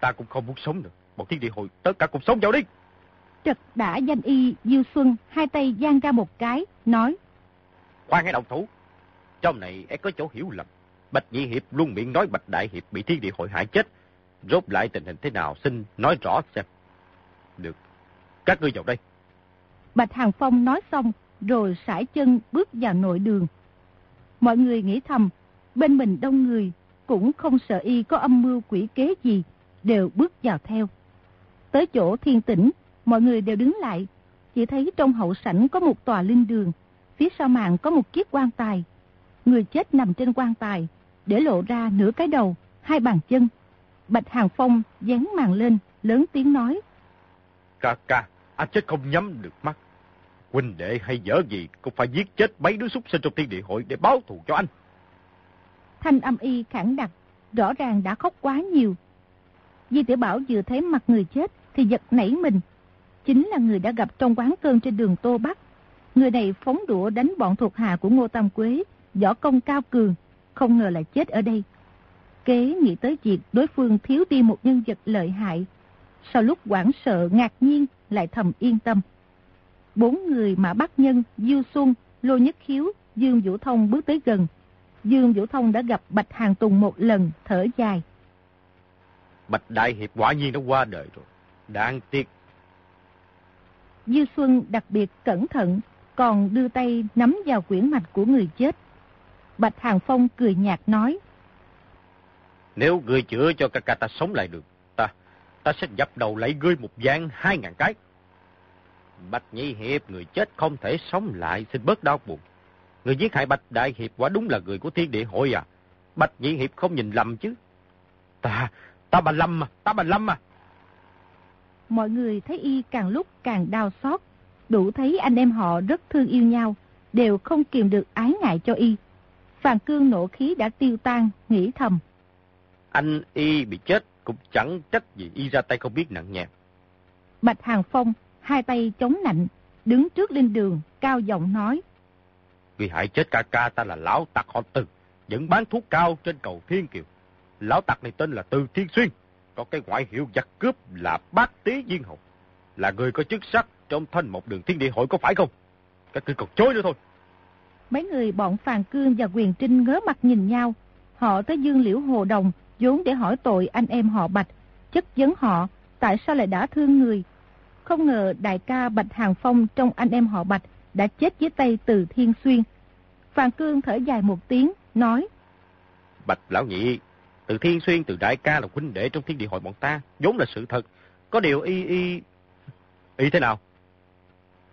Ta cũng không muốn sống nữa. Một thiên địa hội tất cả cùng sống vào đi. Trật đã danh y Diêu Xuân hai tay giang ra một cái, nói. Khoan hãy đồng thủ. Trong này ấy có chỗ hiểu lầm. Bạch Nhị Hiệp luôn miệng nói Bạch Đại Hiệp bị thiên địa hội hại chết. Rốt lại tình hình thế nào xin nói rõ xem. Được. Các ngươi vào đây. Bạch Hàng Phong nói xong, rồi sải chân bước vào nội đường. Mọi người nghĩ thầm, bên mình đông người, cũng không sợ y có âm mưu quỷ kế gì, đều bước vào theo. Tới chỗ thiên tĩnh, mọi người đều đứng lại, chỉ thấy trong hậu sảnh có một tòa linh đường, phía sau màn có một chiếc quan tài. Người chết nằm trên quan tài, để lộ ra nửa cái đầu, hai bàn chân. Bạch Hàng Phong dán màn lên, lớn tiếng nói. Ca ca, anh chết không nhắm được mắt. Huynh đệ hay dở gì cũng phải giết chết mấy đứa súc sinh trong thiên địa hội để báo thù cho anh. Thanh âm y khẳng đặc, rõ ràng đã khóc quá nhiều. Di tiểu Bảo vừa thấy mặt người chết thì giật nảy mình. Chính là người đã gặp trong quán cơm trên đường Tô Bắc. Người này phóng đũa đánh bọn thuộc hạ của Ngô Tam Quế, võ công cao cường, không ngờ lại chết ở đây. Kế nghĩ tới việc đối phương thiếu đi một nhân vật lợi hại. Sau lúc quảng sợ ngạc nhiên lại thầm yên tâm. Bốn người Mã Bắc Nhân, Diêu Xuân, Lô Nhất Khiếu, Dương Vũ Thông bước tới gần. Dương Vũ Thông đã gặp Bạch Hàng Tùng một lần, thở dài. Bạch Đại Hiệp quả nhiên đã qua đời rồi. Đáng tiếc. Diêu Xuân đặc biệt cẩn thận, còn đưa tay nắm vào quyển mạch của người chết. Bạch Hàng Phong cười nhạt nói. Nếu ngươi chữa cho ca ca ta sống lại được, ta, ta sẽ dập đầu lấy ngươi một gian hai ngàn cái. Bạch Nhị Hiệp, người chết không thể sống lại, xin bớt đau buồn. Người giết hại Bạch Đại Hiệp quả đúng là người của thiên địa hội à. Bạch Nhị Hiệp không nhìn lầm chứ. Ta, ta bà Lâm mà, ta bà Lâm mà. Mọi người thấy y càng lúc càng đau xót. đủ thấy anh em họ rất thương yêu nhau, đều không kiềm được ái ngại cho y. Phàng Cương nộ khí đã tiêu tan, nghĩ thầm. Anh y bị chết cũng chẳng trách gì y ra tay không biết nặng nhẹ. Bạch Hàng Phong, hai tay chống nạnh, đứng trước linh đường, cao giọng nói. Vì hại chết ca ca ta là lão tặc họ từ, vẫn bán thuốc cao trên cầu Thiên Kiều. Lão tặc này tên là Từ Thiên Xuyên, có cái ngoại hiệu giặc cướp là Bát Tý Viên Hồng. Là người có chức sắc trong thanh một đường thiên địa hội có phải không? Các ngươi còn chối nữa thôi. Mấy người bọn Phàn Cương và Quyền Trinh ngớ mặt nhìn nhau. Họ tới Dương Liễu Hồ Đồng, vốn để hỏi tội anh em họ Bạch, chất vấn họ tại sao lại đã thương người. Không ngờ đại ca Bạch Hàng Phong trong anh em họ Bạch đã chết dưới tay từ Thiên Xuyên. Phàn Cương thở dài một tiếng, nói. Bạch Lão Nhị, từ Thiên Xuyên, từ đại ca là huynh đệ trong thiên địa hội bọn ta, vốn là sự thật. Có điều y y... Y thế nào?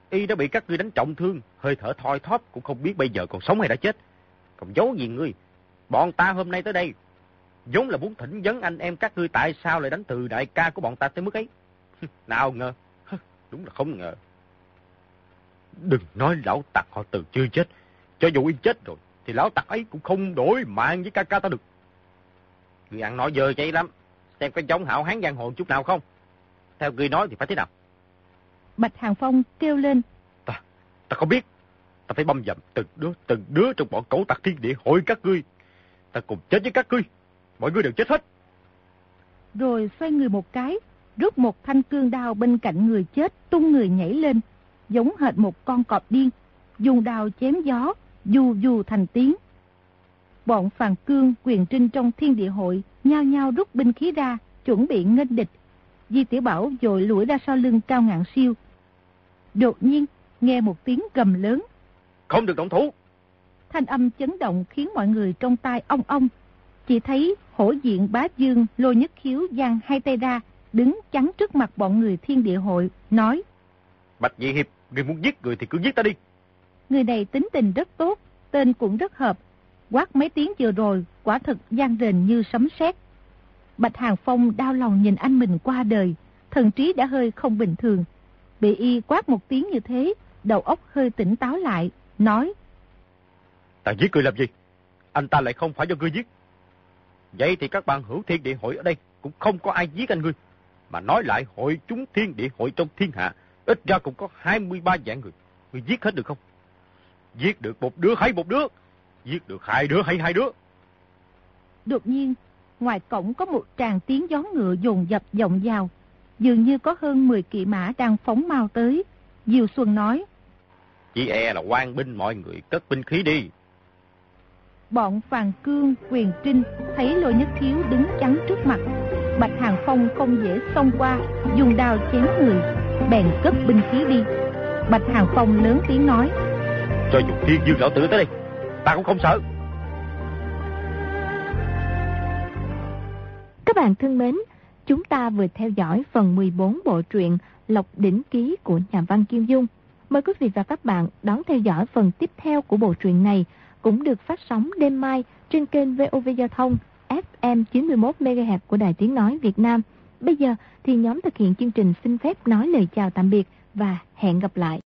Y đã bị các ngươi đánh trọng thương, hơi thở thoi thóp cũng không biết bây giờ còn sống hay đã chết. Còn giấu gì ngươi? Bọn ta hôm nay tới đây, vốn là muốn thỉnh vấn anh em các ngươi tại sao lại đánh từ đại ca của bọn ta tới mức ấy. Nào ngờ, đúng là không ngờ. Đừng nói lão tặc họ từ chưa chết, cho dù y chết rồi, thì lão tặc ấy cũng không đổi mạng với ca ca ta được. Người ăn nói dơ cháy lắm, xem có giống hảo hán giang hồ chút nào không? Theo người nói thì phải thế nào? Bạch Hàng Phong kêu lên. Ta, ta không biết. Ta phải băm dầm từng đứa, từng đứa trong bọn cẩu tặc thiên địa hội các ngươi. Ta cùng chết với các ngươi. Mọi người đều chết hết. Rồi xoay người một cái, rút một thanh cương đao bên cạnh người chết, tung người nhảy lên, giống hệt một con cọp điên, dùng đao chém gió, dù dù thành tiếng. Bọn Phàn Cương, quyền trinh trong thiên địa hội, nhao nhao rút binh khí ra, chuẩn bị nghênh địch. Di Tiểu Bảo dội lũi ra sau lưng cao ngạn siêu. Đột nhiên, nghe một tiếng gầm lớn. Không được động thủ. Thanh âm chấn động khiến mọi người trong tai ong ong. Chỉ thấy hổ diện bá dương lôi nhất khiếu giang hai tay ra, đứng chắn trước mặt bọn người thiên địa hội, nói. Bạch Dị Hiệp, người muốn giết người thì cứ giết ta đi. Người này tính tình rất tốt, tên cũng rất hợp. Quát mấy tiếng vừa rồi, quả thực gian rền như sấm sét. Bạch Hàng Phong đau lòng nhìn anh mình qua đời, thần trí đã hơi không bình thường. Bị y quát một tiếng như thế, đầu óc hơi tỉnh táo lại, nói. Ta giết người làm gì? Anh ta lại không phải do ngươi giết. Vậy thì các bạn hữu thiên địa hội ở đây cũng không có ai giết anh ngươi. Mà nói lại hội chúng thiên địa hội trong thiên hạ, ít ra cũng có 23 dạng người. Ngươi giết hết được không? Giết được một đứa hay một đứa. Giết được hai đứa hay hai đứa. Đột nhiên, ngoài cổng có một tràng tiếng gió ngựa dồn dập vọng vào. Dường như có hơn 10 kỵ mã đang phóng mau tới. Diều Xuân nói. Chỉ e là quan binh mọi người cất binh khí đi. Bọn Phàn Cương, Quyền Trinh thấy Lôi Nhất Thiếu đứng chắn trước mặt. Bạch Hàng Phong không dễ xông qua, dùng đao chém người, bèn cất binh khí đi. Bạch Hàng Phong lớn tiếng nói. Cho dù thiên dương lão tử tới đây, ta cũng không sợ. Các bạn thân mến, chúng ta vừa theo dõi phần 14 bộ truyện Lộc Đỉnh Ký của nhà văn Kim Dung. Mời quý vị và các bạn đón theo dõi phần tiếp theo của bộ truyện này cũng được phát sóng đêm mai trên kênh VOV Giao thông FM 91 MHz của Đài Tiếng Nói Việt Nam. Bây giờ thì nhóm thực hiện chương trình xin phép nói lời chào tạm biệt và hẹn gặp lại.